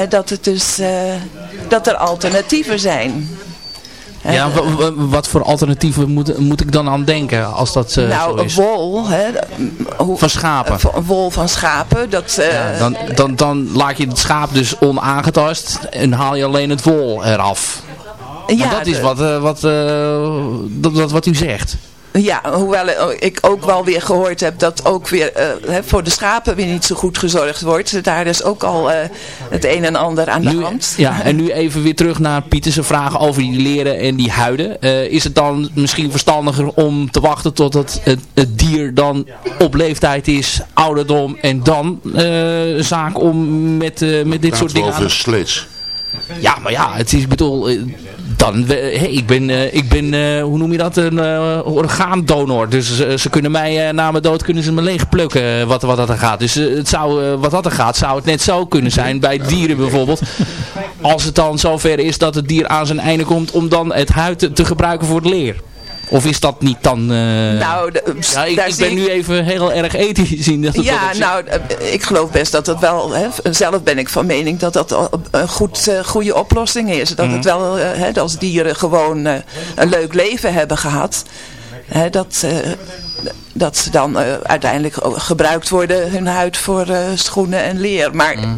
Dat, het dus, eh, dat er alternatieven zijn. Ja, wa- wa- wat voor alternatieven moet, moet ik dan aan denken als dat eh, zo nou, is? wol. Hè, hoe- Van schapen. eh, wol van schapen. Dat, Ja, dan, dan, dan laat je het schaap dus onaangetast en haal je alleen het wol eraf. ja, Want dat is wat, eh, wat, dat, dat wat u zegt. Ja, hoewel ik ook wel weer gehoord heb dat ook weer eh, hè, voor de schapen weer niet zo goed gezorgd wordt. Daar is ook al eh, het een en ander aan de Nu, hand. ja, en nu even weer terug naar Pieter's vraag over die leren en die huiden. Eh, is het dan misschien verstandiger om te wachten totdat het, het dier dan op leeftijd is, ouderdom en dan eh, zaak om met, eh, met dit soort dingen aan over sleets. Ja, maar ja, het is, ik bedoel, eh, dan, hey, ik ben, eh, ik ben eh, hoe noem je dat, een eh, orgaandonor. Dus ze kunnen mij na mijn dood kunnen ze me leeg plukken eh, wat, wat dat er gaat. Dus het zou, wat dat er gaat, zou het net zo kunnen zijn bij dieren bijvoorbeeld. Als het dan zover is dat het dier aan zijn einde komt om dan het huid te gebruiken voor het leer. Of is dat niet dan... eh, Nou, de- ja, ik, daar ik ben nu even heel erg ethisch in dat Ja, nou, eh, ik geloof best dat het wel, hè, zelf ben ik van mening dat dat een goed, eh, goede oplossing is. Dat Mhm. het wel, eh, hè, als dieren gewoon eh, een leuk leven hebben gehad, hè, dat, eh, dat ze dan eh, uiteindelijk ook gebruikt worden, hun huid voor eh, schoenen en leer. Maar Mhm.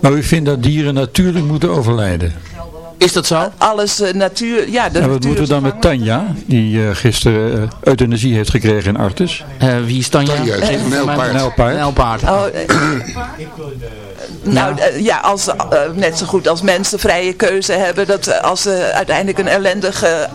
Maar u vindt dat dieren natuurlijk moeten overlijden. Is dat zo? alles eh, natuur, ja, de En wat natuur moeten we dan met Tanja, die eh, gisteren uh, euthanasie heeft gekregen in Artes? Eh, wie is Tanja? Tanja, nijlpaard. Oh, nou ja, als, net zo goed als mensen vrije keuze hebben, dat als ze uiteindelijk een ellendige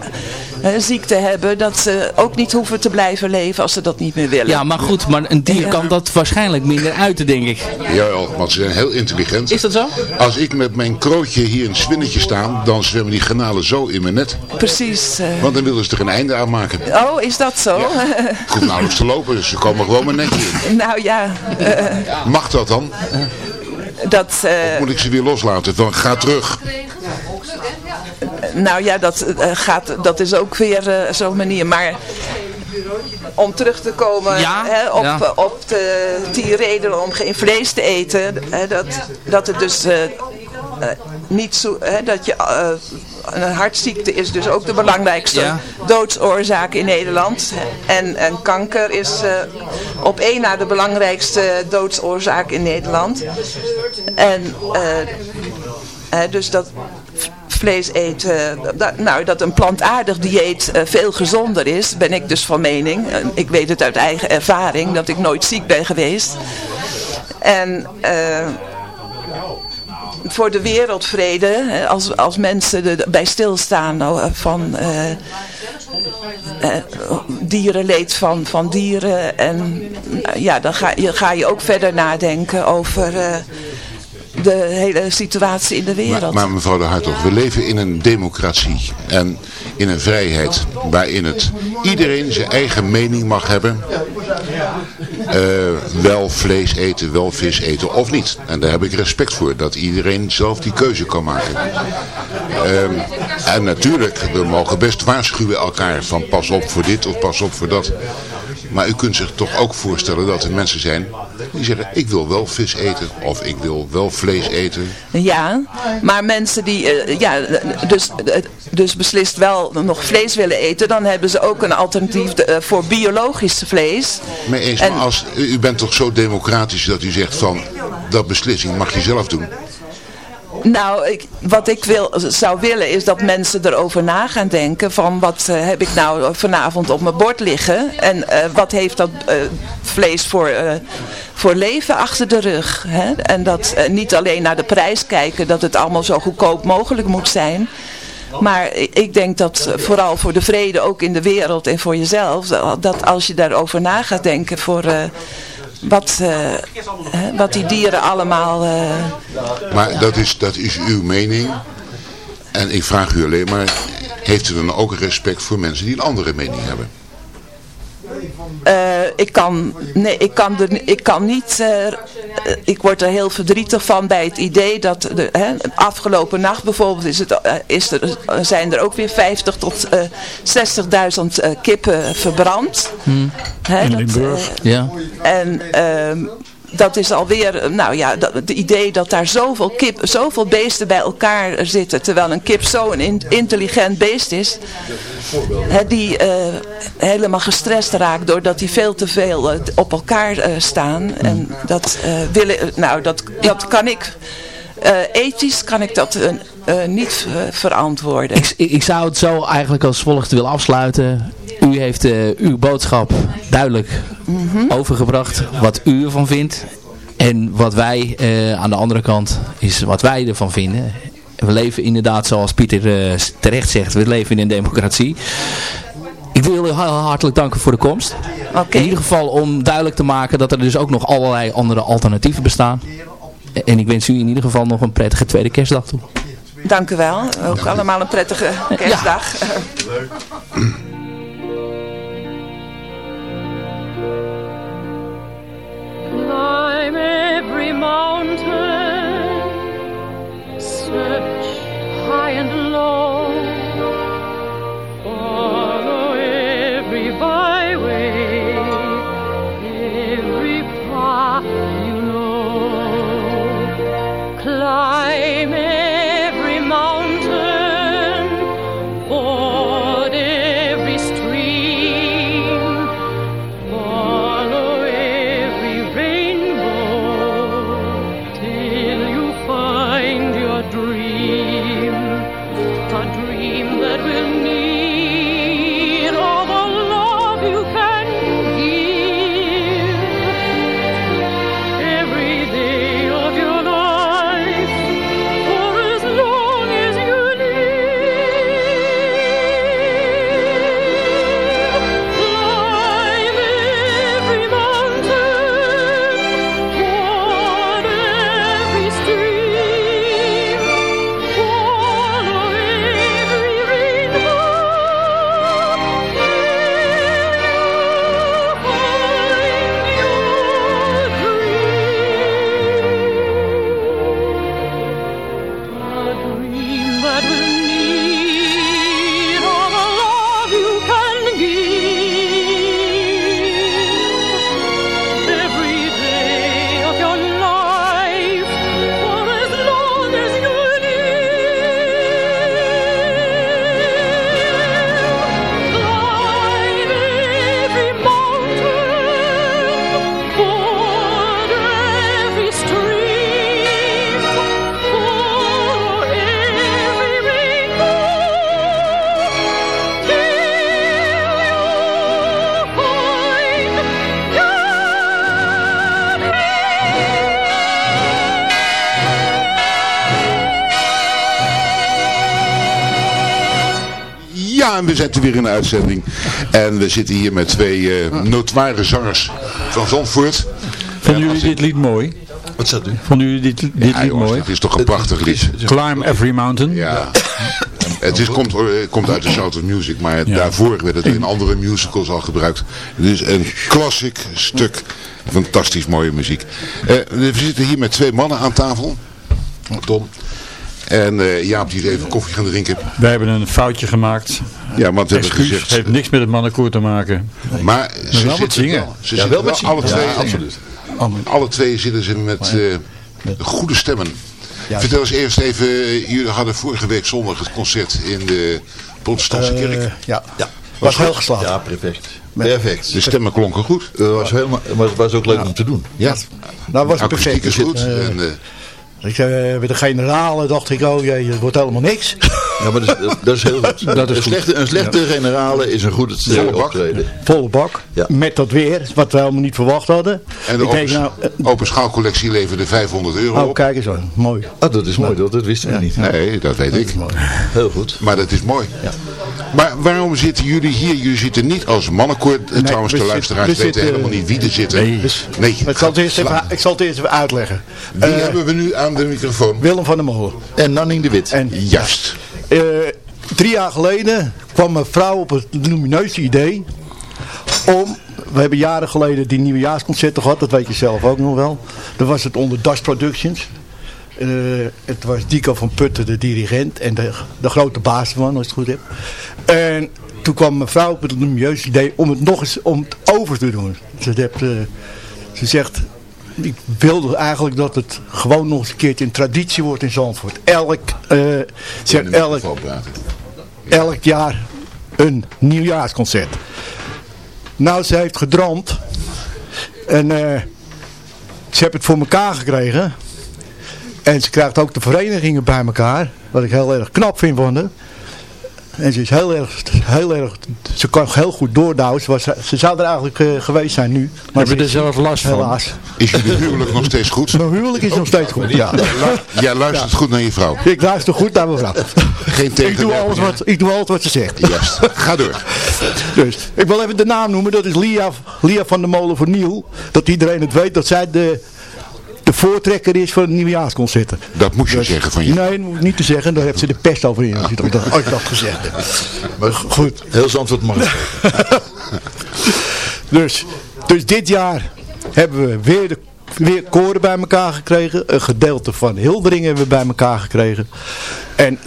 ziekte hebben, dat ze ook niet hoeven te blijven leven als ze dat niet meer willen. Ja, maar goed, maar een dier Ja. kan dat waarschijnlijk minder uiten, denk ik. Jawel, want ze zijn heel intelligent. Is dat zo? Als ik met mijn krootje hier in het zwinnetje sta, dan zwemmen die granalen zo in mijn net. Precies. eh. Want dan willen ze er een einde aan maken. oh, is dat zo? Ik hoef nauwelijks te lopen, dus ze komen gewoon mijn netje in. nou ja, eh, Mag dat dan? dat, eh, Moet ik ze weer loslaten? Van ga terug. Nou ja, dat, eh, gaat, dat is ook weer eh, zo'n manier. Maar om terug te komen Ja, hè, op, ja. eh, op de tien redenen om geen vlees te eten. Hè, dat, dat het dus eh, niet zo, hè, dat je een hartziekte is dus ook de belangrijkste Ja. doodsoorzaak in Nederland. En, en kanker is op één na de belangrijkste doodsoorzaak in Nederland. En hè, dus dat vlees eten, dat, nou dat een plantaardig dieet eh, veel gezonder is, ben ik dus van mening. Eh, ik weet het uit eigen ervaring, dat ik nooit ziek ben geweest. En eh, voor de wereldvrede, als, als mensen erbij stilstaan nou, eh, van eh, eh, dierenleed van, van dieren. En eh, ja, dan ga je, ga je ook verder nadenken over eh, de hele situatie in de wereld. Maar, maar mevrouw de Hartog, we leven in een democratie en in een vrijheid waarin het iedereen zijn eigen mening mag hebben. Eh, wel vlees eten, wel vis eten of niet. En daar heb ik respect voor, dat iedereen zelf die keuze kan maken. Ehm, en natuurlijk, we mogen best waarschuwen elkaar van pas op voor dit of pas op voor dat. Maar u kunt zich toch ook voorstellen dat er mensen zijn die zeggen, ik wil wel vis eten of ik wil wel vlees eten. Ja, maar mensen die eh, ja, dus, eh, dus beslist wel nog vlees willen eten, dan hebben ze ook een alternatief eh, voor biologisch vlees. Mee eens, En- maar als, u u bent toch zo democratisch dat u zegt van, dat beslissing mag je zelf doen. Nou, ik, wat ik wil, zou willen is dat mensen erover na gaan denken van wat eh, heb ik nou vanavond op mijn bord liggen en eh, wat heeft dat eh, vlees voor, voor leven achter de rug. Hè? En dat niet alleen naar de prijs kijken, dat het allemaal zo goedkoop mogelijk moet zijn. Maar ik- denk dat vooral voor de vrede ook in de wereld en voor jezelf, dat als je daarover na gaat denken voor... wat, eh, wat die dieren allemaal eh, Maar dat is, dat is uw mening. En ik vraag u alleen maar, heeft u dan ook respect voor mensen die een andere mening hebben? Eh, ik kan, nee, ik kan, er, ik kan niet, eh, eh, ik word er heel verdrietig van bij het idee dat, de, hè, afgelopen nacht bijvoorbeeld is het, is er, zijn er ook weer 50 tot eh 60.000 eh, kippen verbrand. Hè, In dat, Limburg. Ja. en ehm, dat is alweer, eh, nou ja, dat, het idee dat daar zoveel, kip, zoveel beesten bij elkaar zitten. Terwijl een kip zo'n in- intelligent beest is. Hè, die eh, helemaal gestrest raakt doordat die veel te veel eh, op elkaar staan. En dat, willen, nou, dat, dat kan ik, ethisch kan ik dat niet verantwoorden. Ik, ik ik zou het zo eigenlijk als volgt willen afsluiten. U heeft eh, uw boodschap duidelijk overgebracht. Wat u ervan vindt. En wat wij eh, aan de andere kant is wat wij ervan vinden. We leven inderdaad zoals Pieter eh, terecht zegt. We leven in een democratie. Ik wil u heel hartelijk danken voor de komst. Oké. In ieder geval om duidelijk te maken dat er dus ook nog allerlei andere alternatieven bestaan. En ik wens u in ieder geval nog een prettige tweede kerstdag toe. dank u wel. Ook allemaal een prettige kerstdag. Climb every mountain, search high and low, follow every byway, every path you know. Climb zetten weer in de uitzending. En we zitten hier met twee eh notoire zangers van Zandvoort. Vonden jullie dit lied mooi? Wat zegt u? Vonden jullie dit, dit Ja, lied jongens, mooi? het is toch een prachtig lied. Climb Every Mountain. Ja. Het is, komt, komt uit de Sound of Music, maar daarvoor werd het in andere musicals al gebruikt. Het is een classic stuk. Fantastisch mooie muziek. Eh, we zitten hier met twee mannen aan tafel. Tom. En eh, Jaap die is even koffie gaan drinken. Wij hebben een foutje gemaakt. Ja, want hebben gezegd... heeft niks met het mannenkoor te maken. Maar Maar ze wel met zitten zingen. wel. Ze Ja, zitten wel wel met zingen. alle twee. Ja, absoluut. Alle twee zitten ze met eh, goede stemmen. Vertel eens eerst even, eh, jullie hadden vorige week zondag het concert in de protestantse Eh, kerk. ja. ja. Was heel geslaagd. Ja, perfect. Perfect. De stemmen klonken goed. Het was, helemaal, het was ook leuk om te doen. Ja. Nou was het perfect. is goed. Eh, en, eh, ik, bij de generalen dacht ik, oh jee, het wordt helemaal niks. Ja, maar dat is, dat is heel goed. Dat is een, slechte, een slechte generale is een goed eh, Volle bak. optreden. Volle bak. Met dat weer, wat we helemaal niet verwacht hadden. en de ik denk, open, nou, eh, open schaalcollectie leverde 500 euro oh, op. kijk eens aan. Mooi. Ah, dat is mooi, dat, dat wisten we niet. Nee, dat weet ik. Heel goed. Maar dat is mooi. Maar waarom zitten jullie hier? Jullie zitten niet als mannenkoor. Eh, Trouwens, we de luisteraars we weten zitten- helemaal niet wie er zitten. Nee. nee. Ik zal, het eerst even, ik zal het eerst even uitleggen. Wie Eh, hebben we nu aan de microfoon? Willem van der Molen. En Nanning de Wit. En, Juist. Eh, drie jaar geleden kwam mijn vrouw op het lumineuze idee om... We hebben jaren geleden die nieuwjaarsconcerten gehad, dat weet je zelf ook nog wel. Dat was het onder Das Productions. Eh, het was Dico van Putten, de dirigent en de, de grote baas van, als ik het goed heb. En toen kwam mijn vrouw op het lumineuze idee om het nog eens om het over te doen. Ze, heeft, eh, ze zegt, ik wilde eigenlijk dat het gewoon nog eens een keertje een traditie wordt in Zandvoort. Elk, eh, zeg, elk, elk jaar een nieuwjaarsconcert. Nou, ze heeft gedroomd. En eh, ze heeft het voor elkaar gekregen. En ze krijgt ook de verenigingen bij elkaar. Wat ik heel erg knap vind van haar. En ze is heel erg, heel erg, ze kan heel goed doordouwen. Ze, was, ze zou er eigenlijk eh, geweest zijn nu. Heb je ze er zelf last van? Helaas. Is jullie huwelijk nog steeds goed? Mijn huwelijk is nog steeds goed, ja. Jij luistert goed naar je vrouw. Ik luister goed naar mijn vrouw. Geen Ik doe, alles wat, ik doe alles wat ze zegt. Juist. Ga door. Dus, ik wil even de naam noemen. Dat is Lia, Lia van der Molen voor Nieuw. Dat iedereen het weet. Dat zij de, de voortrekker is van het nieuwjaarsconcerten. Dat moest je zeggen van je. Nee, dat moet ik niet te zeggen. Daar heeft ze de pest over in. Als je dat, je dat gezegd hebt. Maar goed. Heel Zandvoort mag Dus, dus dit jaar hebben we weer, de, weer koren bij elkaar gekregen. Een gedeelte van Hildering hebben we bij elkaar gekregen. En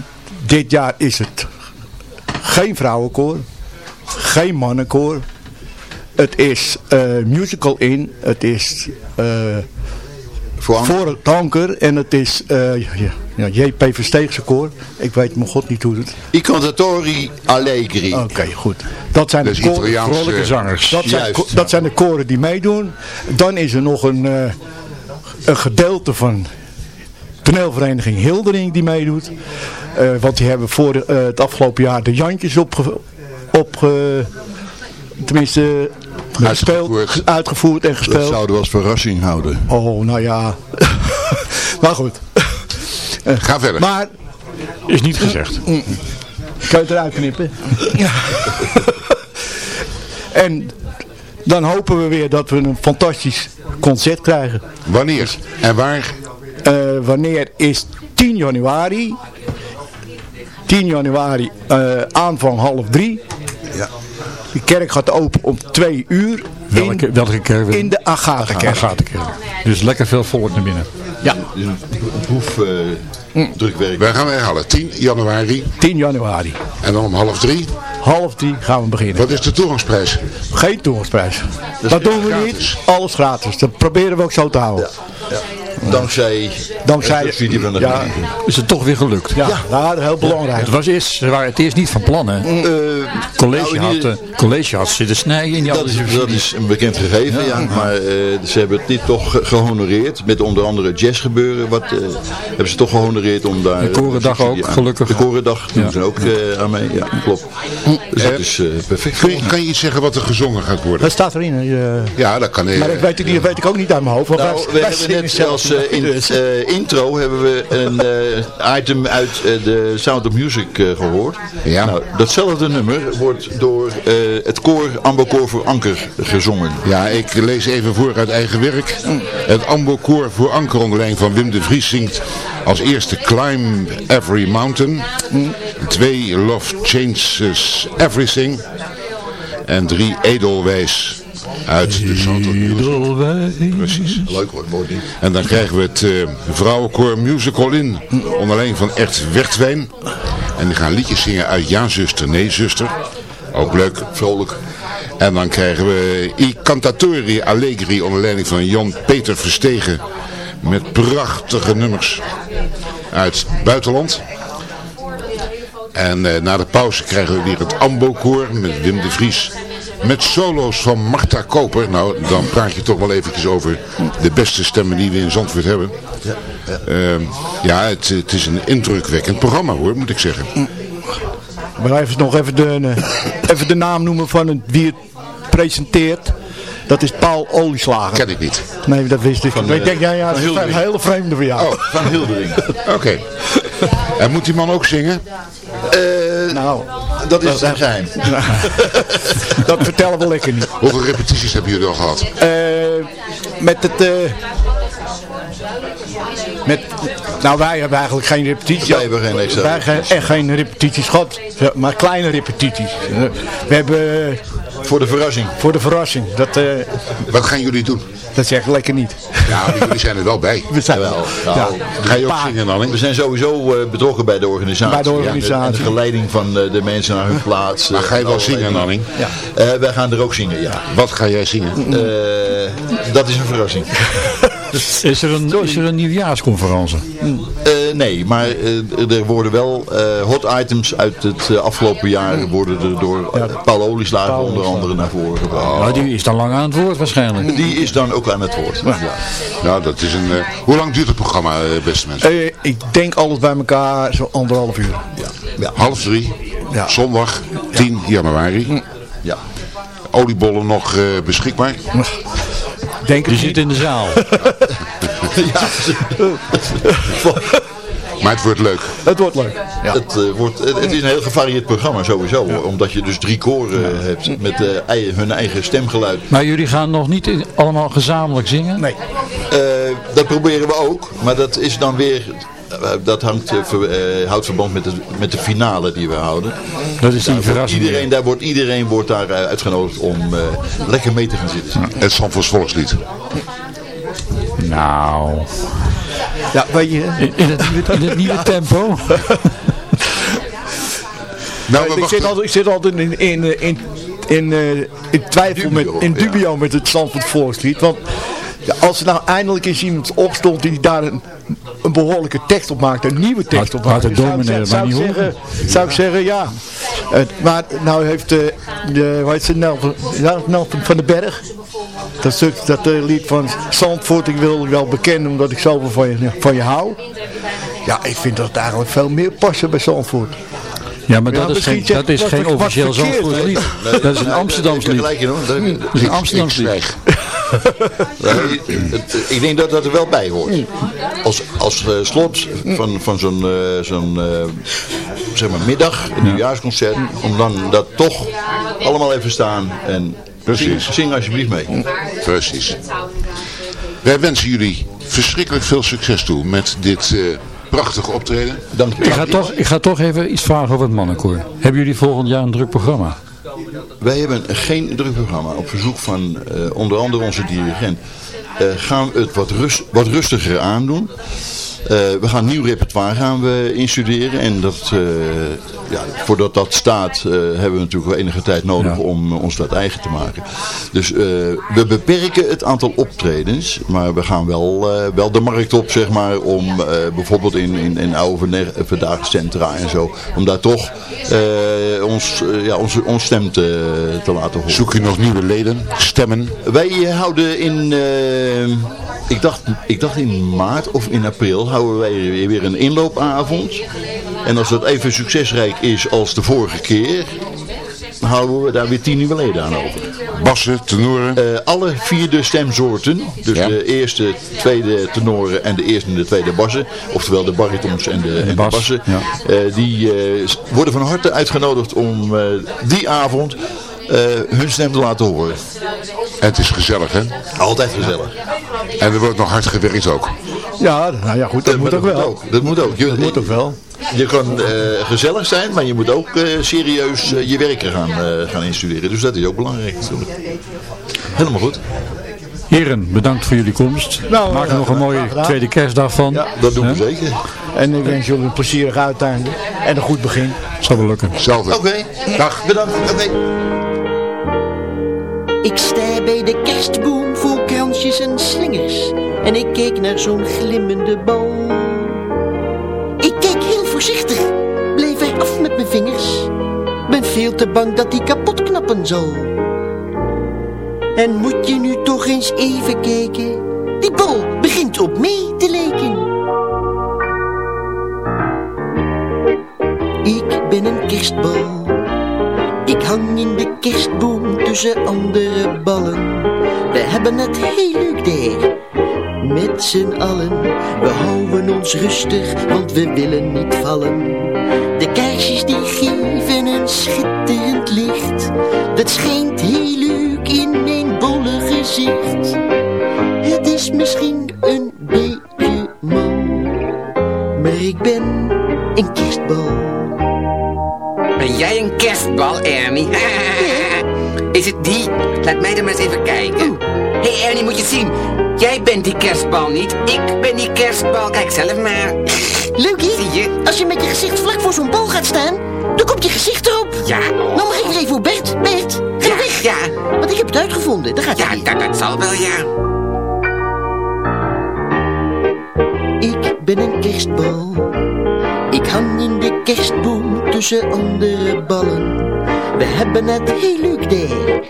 dit jaar is het geen vrouwenkoor. Geen mannenkoor. Het is eh, musical in. Het is eh, voor, het anker. En het is eh, ja, ja, JP Versteegse koor. Ik weet mijn god niet hoe het... I Cantatori Allegri. Oké, goed. Dat zijn Dat de koren- Vrolijke zangers. Dat zijn, Juist, ko- ja. dat zijn de koren die meedoen. Dan is er nog een, eh, een gedeelte van toneelvereniging Hildering die meedoet. Eh, want die hebben voor het afgelopen jaar de Jantjes opge... opge tenminste... gespeeld, ge- uitgevoerd en Dat gespeeld. zouden we als verrassing houden. Oh, nou ja. maar goed. Ga verder. Maar... Is niet gezegd. Kan je het eruit knippen? en dan hopen we weer dat we een fantastisch concert krijgen. Wanneer? En waar? Eh, wanneer is 10 januari. 10 januari eh, aanvang half drie. Ja. De kerk gaat open om twee uur. Welke, welke kerk? In de. Agatha-kerk. Dus lekker veel volk naar binnen. Ja. Dus een proef eh, drukwerk. Waar gaan wij halen? 10 januari. 10 januari. En dan om half drie? Half drie gaan we beginnen. Wat is de toegangsprijs? Geen toegangsprijs. Dat doen we gratis. niet. Alles gratis. Dat proberen we ook zo te houden. Dankzij, Dankzij- de subsidie van de ja. gemeente. Is het toch weer gelukt? Ja, ja. dat is heel belangrijk. Het was eerst, ze waren het eerst niet van plan, hè? Eh, college, nou, had, eh, college had zitten snijden in Dat is, dat is een bekend gegeven, ja. Maar eh, ze hebben dit toch ge- gehonoreerd. Met onder andere jazzgebeuren. Wat, eh, hebben ze toch gehonoreerd om daar... De Korendag ook, aan- gelukkig. De Korendag doen Ja. ze ook eh, aan mee. Ja, klopt. Dus dat is eh, perfect. Kun je, kan je iets zeggen wat er gezongen gaat worden? Dat staat erin. Eh, Ja, dat kan. eh, maar dat weet ik, niet, weet ik ook niet uit mijn hoofd. Want Nou, wij- we hebben zingen net zelf eh, in, Dus- intro hebben we een eh, item uit de Sound of Music eh, gehoord. Ja. Nou, datzelfde nummer wordt door het koor Ambokoor voor Anker gezongen. Ja, ik lees even voor uit eigen werk. Het Ambo-koor voor Anker onder leiding van Wim de Vries zingt als eerste Climb Every Mountain. Twee Love Changes Everything. En drie Edelwijs uit de of Music. Precies. Leuk hoor, mooi. En dan krijgen we het eh, vrouwenkoor Musical In. Onder leiding van Ert Wertwijn. En die gaan liedjes zingen uit Ja zuster, nee zuster. Ook leuk, vrolijk. En dan krijgen we I Cantatori Allegri onder leiding van Jan Peter Verstegen. Met prachtige nummers uit het buitenland. En eh, na de pauze krijgen we weer het Ambo-koor met Wim de Vries. Met solo's van Marta Koper. Nou, dan praat je toch wel eventjes over de beste stemmen die we in Zandvoort hebben. Ja, ja. Ehm, ja, het, het is een indrukwekkend programma hoor, moet ik zeggen. Maar even nog even de, eh, even de naam noemen van wie het presenteert. Dat is Paul Olieslager. Ken ik niet. Nee, dat wist ik. Van, ik eh, denk, ja, dat is een hele vreemde voor jou. Oh, Van Hildering. Oké. En moet die man ook zingen? nou, Dat is een geheim. dat vertellen we lekker niet. Hoeveel repetities hebben jullie al gehad? Eh, met het... eh, met, nou, wij hebben eigenlijk geen repetities. Wij hebben geen extra Wij hebben echt geen repetities gehad. Maar kleine repetities. We hebben... Voor de verrassing. voor de verrassing. Dat, eh, Wat gaan jullie doen? dat zeg ik lekker niet. Ja, jullie zijn er wel bij. We zijn Jawel, ja, Ga je ook zingen dan? hè? We zijn sowieso eh, betrokken bij de organisatie. Bij de Ja, organisatie. en de geleiding van eh, de mensen naar hun plaats. Maar ga je wel zingen. Nanning? Eh, wij gaan er ook zingen, ja. Wat ga jij zingen? Eh, dat is een verrassing. Is er een, is er een nieuwjaarsconferentie? Eh, nee, maar eh, er worden wel eh, hot items uit het afgelopen jaar worden er door Paul Olieslager onder andere naar voren gebracht. Nou, die is dan lang aan het woord waarschijnlijk. Die is dan ook aan het woord. Ja. Nou, dat is een... hoe lang duurt het programma, beste mensen? Eh, ik denk alles bij elkaar zo anderhalf uur. Half drie, Ja. zondag 10 januari. Ja. Oliebollen nog eh, beschikbaar? Denk het zit in de zaal. Maar het wordt leuk. Het wordt leuk. Het, eh, wordt, het, het is een heel gevarieerd programma sowieso. Omdat je dus drie koren hebt met eh, ei- hun eigen stemgeluid. Maar jullie gaan nog niet in- allemaal gezamenlijk zingen? Nee. Eh, dat proberen we ook. Maar dat is dan weer... eh, Dat hangt, eh, ver- eh, houdt verband met de, met de finale die we houden. Dat is die Daar wordt verrassing. Iedereen, daar wordt, iedereen wordt daar uitgenodigd om eh, lekker mee te gaan zitten. Het Zandvoorts volkslied. Nou, Ja, weet je... in, in het, nieuwe- in het nieuwe tempo. Nou, we ik, zit altijd, ik zit altijd in, in, in, in, eh, in twijfel, met, in dubio met het Zandvoort Volkslied. Want ja, als er nou eindelijk eens iemand opstond die daar een, een behoorlijke tekst op maakte, een nieuwe tekst Had- op maakte. had zou zou maar ik niet zeggen, Zou ik zeggen, ja. Maar nou heeft eh, de, hoe heet ze, Nelson, ja, Nelson van den Berg. Dat, stuk, dat eh, lied van Zandvoort, ik wil wel bekennen omdat ik zoveel van je, van je hou. Ja, ik vind dat eigenlijk veel meer passen bij Zandvoort. Ja, maar Ja, dat is geen, zeg dat is geen officieel Zandvoorts hè? lied. Nee, Dat is een nee, Amsterdams lied. gelijk in, hoor. Dat- Dat is een Amsterdams lied. Ik denk dat dat er wel bij hoort. Als, als eh, slot van, van zo'n eh, zo'n eh, zeg maar middag, een nieuwjaarsconcert, om dan dat toch allemaal even staan en zing, Precies. zing alsjeblieft mee. Precies. Wij wensen jullie verschrikkelijk veel succes toe met dit prachtige optreden. Dank Ik ga, toch, ik ga toch even iets vragen over het mannenkoor. Hebben jullie volgend jaar een druk programma? Wij hebben geen druk programma. Op verzoek van eh, onder andere onze dirigent eh, gaan we het wat, rust, wat rustiger aandoen. Eh, we gaan nieuw repertoire gaan we instuderen. En dat, eh, ja, voordat dat staat eh, hebben we natuurlijk wel enige tijd nodig Ja. om ons dat eigen te maken. Dus we beperken het aantal optredens. Maar we gaan wel, wel de markt op zeg maar. Om bijvoorbeeld in, in, in oude verdaagscentra en zo. Om daar toch ons, ja, onze, ons stem te, te laten horen. Zoek je nog nieuwe leden, stemmen? Wij houden in, ik, dacht, ik dacht in maart of in april, houden wij weer een inloopavond. En als dat even succesrijk is als de vorige keer, houden we daar weer tien nieuwe leden aan over. Bassen, tenoren? Eh, alle vier de stemsoorten, dus Ja. de eerste, tweede tenoren en de eerste en de tweede bassen, oftewel de baritons en de, en de bas, bassen, ja. eh, die eh, worden van harte uitgenodigd om die avond hun stem te laten horen. En het is gezellig, hè? Altijd gezellig. En er wordt nog hard gewerkt ook. Ja, nou ja, goed, dat moet maar ook wel. Dat moet ook. Je, Dat moet ook wel. je kan eh, gezellig zijn, maar je moet ook eh, serieus eh, je werken gaan, eh, gaan instuderen. Dus dat is ook belangrijk natuurlijk. Helemaal goed. Heren, bedankt voor jullie komst. Nou, Maak er eh, nog een mooie tweede kerstdag van. Ja, Dat doen we Ja? zeker. En ik wens jullie een plezierig uiteinde en een goed begin. Zal wel lukken. Hetzelfde. Oké. Dag. Bedankt. Oké. Ik sta bij de kerstboom vol kransjes en slingers. En ik keek naar zo'n glimmende bal. Ik keek heel voorzichtig, bleef er af met mijn vingers. Ben veel te bang dat die kapot knappen zal. En moet je nu toch eens even kijken? Die bal begint op mee te lijken. Ik ben een kerstbal. Ik hang in de kerstboom tussen andere ballen. We hebben het heel leuk daar, met z'n allen. We houden ons rustig, want we willen niet vallen. De kaarsjes die geven een schitterend licht. Dat schijnt heel leuk in mijn bolle gezicht. Het is misschien een beetje mal, maar ik ben een kerstbal. Ben jij een kerstbal, Ernie? Is het die? Laat mij dan maar eens even kijken. Hé hey Ernie, moet je zien. Jij bent die kerstbal niet. Ik ben die kerstbal. Kijk zelf maar. Leukie, Zie je? als je met je gezicht vlak voor zo'n bal gaat staan, dan komt je gezicht erop. Ja. Nou mag ik weer even voor Bert. Bert, ga Ja, weg. ja. Want ik heb het uitgevonden. Daar gaat Ja, dat, dat zal wel, ja. Ik ben een kerstbal. De kerstboom tussen andere ballen. We hebben het heel leuk daar,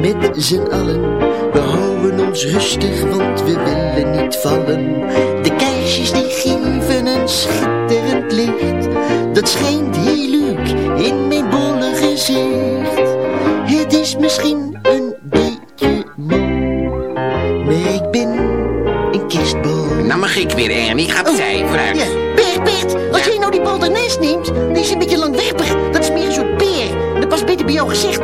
met z'n allen. We houden ons rustig, want we willen niet vallen. De kaarsjes die geven een schitterend licht. Dat schijnt heel leuk in mijn bolle gezicht. Het is misschien een beetje mooi, maar ik ben een kerstbal. Nou mag ik weer, Ernie. Ga opzij, daarnaast neemt, die is een beetje langwerpig. Dat is meer een soort peer. Dat past beter bij jouw gezicht.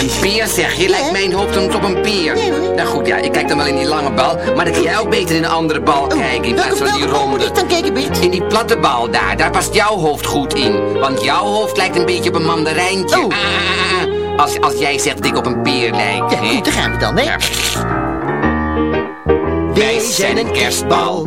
Een peer zeg je? Lijkt mijn hoofd op een peer. Nou goed, ja, ik kijk dan wel in die lange bal. Maar dan kun jij ook beter in een andere bal kijken in plaats van die ronde. Ik dan kijken, Bert. In die platte bal daar, daar past jouw hoofd goed in. Want jouw hoofd lijkt een beetje op een mandarijntje. Ah, ah, ah. als, als jij zegt dat ik op een peer lijk. Ja, goed, daar gaan we dan, hè? Wij zijn een kerstbal.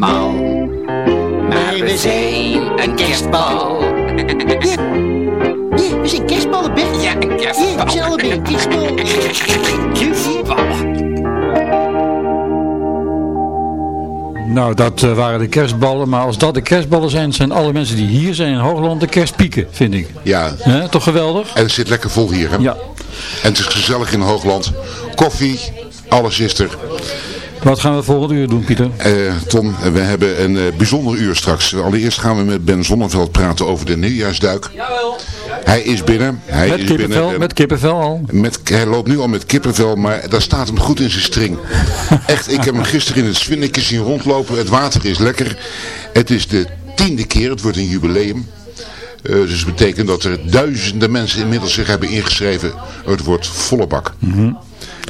mal. Maar we zijn een kerstbal. Ja, we zijn kerstballen, Bert. Ja, een kerstbal. Ja, we zijn allebei een kerstbal. Kerstbal. Nou, dat eh, waren de kerstballen. Maar als dat de kerstballen zijn, zijn alle mensen die hier zijn in Hoogland de kerstpieken, vind ik. Ja. Hè, toch geweldig? En het zit lekker vol hier, hè? Ja. En het is gezellig in Hoogland. Koffie, alles is er. Wat gaan we volgende uur doen, Pieter? Eh, Tom, we hebben een eh, bijzonder uur straks. Allereerst gaan we met Ben Zonneveld praten over de nieuwjaarsduik. Jawel. Hij is binnen. Hij Met is kippenvel, binnen. met kippenvel al. Met, hij loopt nu al met kippenvel, maar daar staat hem goed in zijn string. Echt, ik heb hem gisteren in het Zwinneke zien rondlopen. Het water is lekker. Het is de tiende keer, het wordt een jubileum. Eh, dus het betekent dat er duizenden mensen inmiddels zich hebben ingeschreven. Het wordt volle bak. Mhm.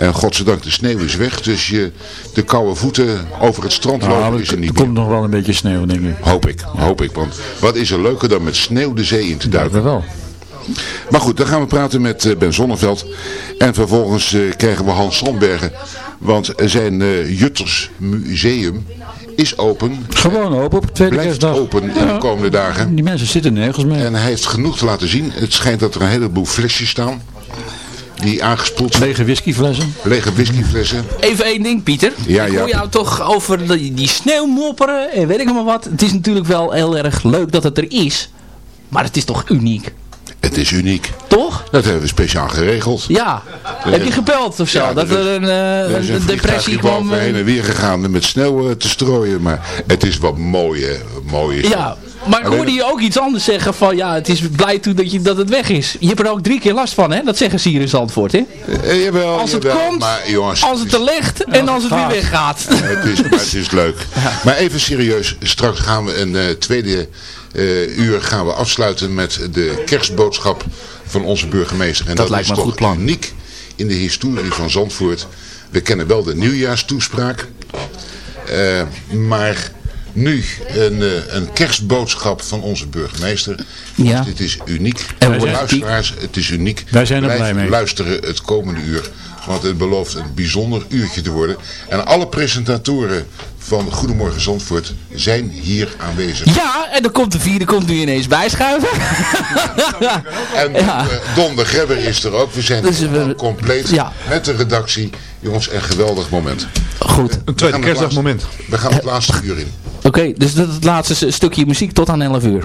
En godzijdank, de sneeuw is weg. Dus je, de koude voeten over het strand Nou, lopen is er niet er komt nog wel een beetje sneeuw, denk ik. Hoop ik, hoop ik. Want wat is er leuker dan met sneeuw de zee in te duiken? Dat wel. Maar goed, dan gaan we praten met eh, Ben Zonneveld. En vervolgens eh, krijgen we Hans Sandbergen. Want zijn eh, Jutters Museum is open. Gewoon open op de tweede Blijft kerstdag. open in de komende dagen. Die mensen zitten nergens meer. En hij heeft genoeg te laten zien. Het schijnt dat er een heleboel flesjes staan. Die aangespoeld zijn. Lege whiskyflessen. Lege whiskyflessen. Even één ding, Pieter. Ja, ik ja. hoor jou toch over die, die sneeuw mopperen en weet ik maar wat. Het is natuurlijk wel heel erg leuk dat het er is. Maar het is toch uniek? Het is uniek. Toch? Dat hebben we speciaal geregeld. Ja. Heb je gebeld of zo? Ja, dat er een, eh, Er is een een depressie kwam kwam? heen en weer gegaan met sneeuw eh, te strooien. Maar het is wat mooi, hè. Mooi is Ja, maar ik hoorde je ook iets anders zeggen van ja, het is blij toe dat, je, dat het weg is. Je hebt er ook drie keer last van, hè? Dat zeggen ze hier in Zandvoort, hè? Eh, jawel, Als het jawel, komt, maar jongens, als het er ligt en als het weer weggaat. het is, maar het is leuk. Maar even serieus, straks gaan we een eh, tweede eh, uur gaan we afsluiten met de kerstboodschap van onze burgemeester. En Dat lijkt is me een toch goed plan. uniek in de historie van Zandvoort. We kennen wel de nieuwjaarstoespraak. eh, maar nu een, eh, een kerstboodschap van onze burgemeester. Ja. Dit is uniek. En we zijn- luisteraars, het is uniek. Wij zijn er Blijf blij mee. luisteren het komende uur. Want het belooft een bijzonder uurtje te worden. En alle presentatoren van Goedemorgen Zandvoort zijn hier aanwezig. Ja, en dan komt de vierde komt nu ineens bijschuiven. En Ja. eh, Don de Grebber is er ook. We zijn Dus we- compleet Ja. met de redactie. Jongens, een geweldig moment. Goed. Een tweede kerstdagmoment. We gaan het laatste uur in. Oké, dus dat is het laatste stukje muziek tot aan 11 uur.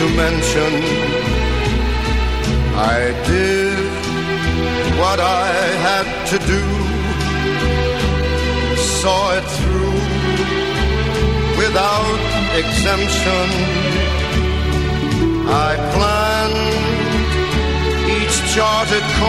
to mention. I did what I had to do. Saw it through without exemption. I planned each charted.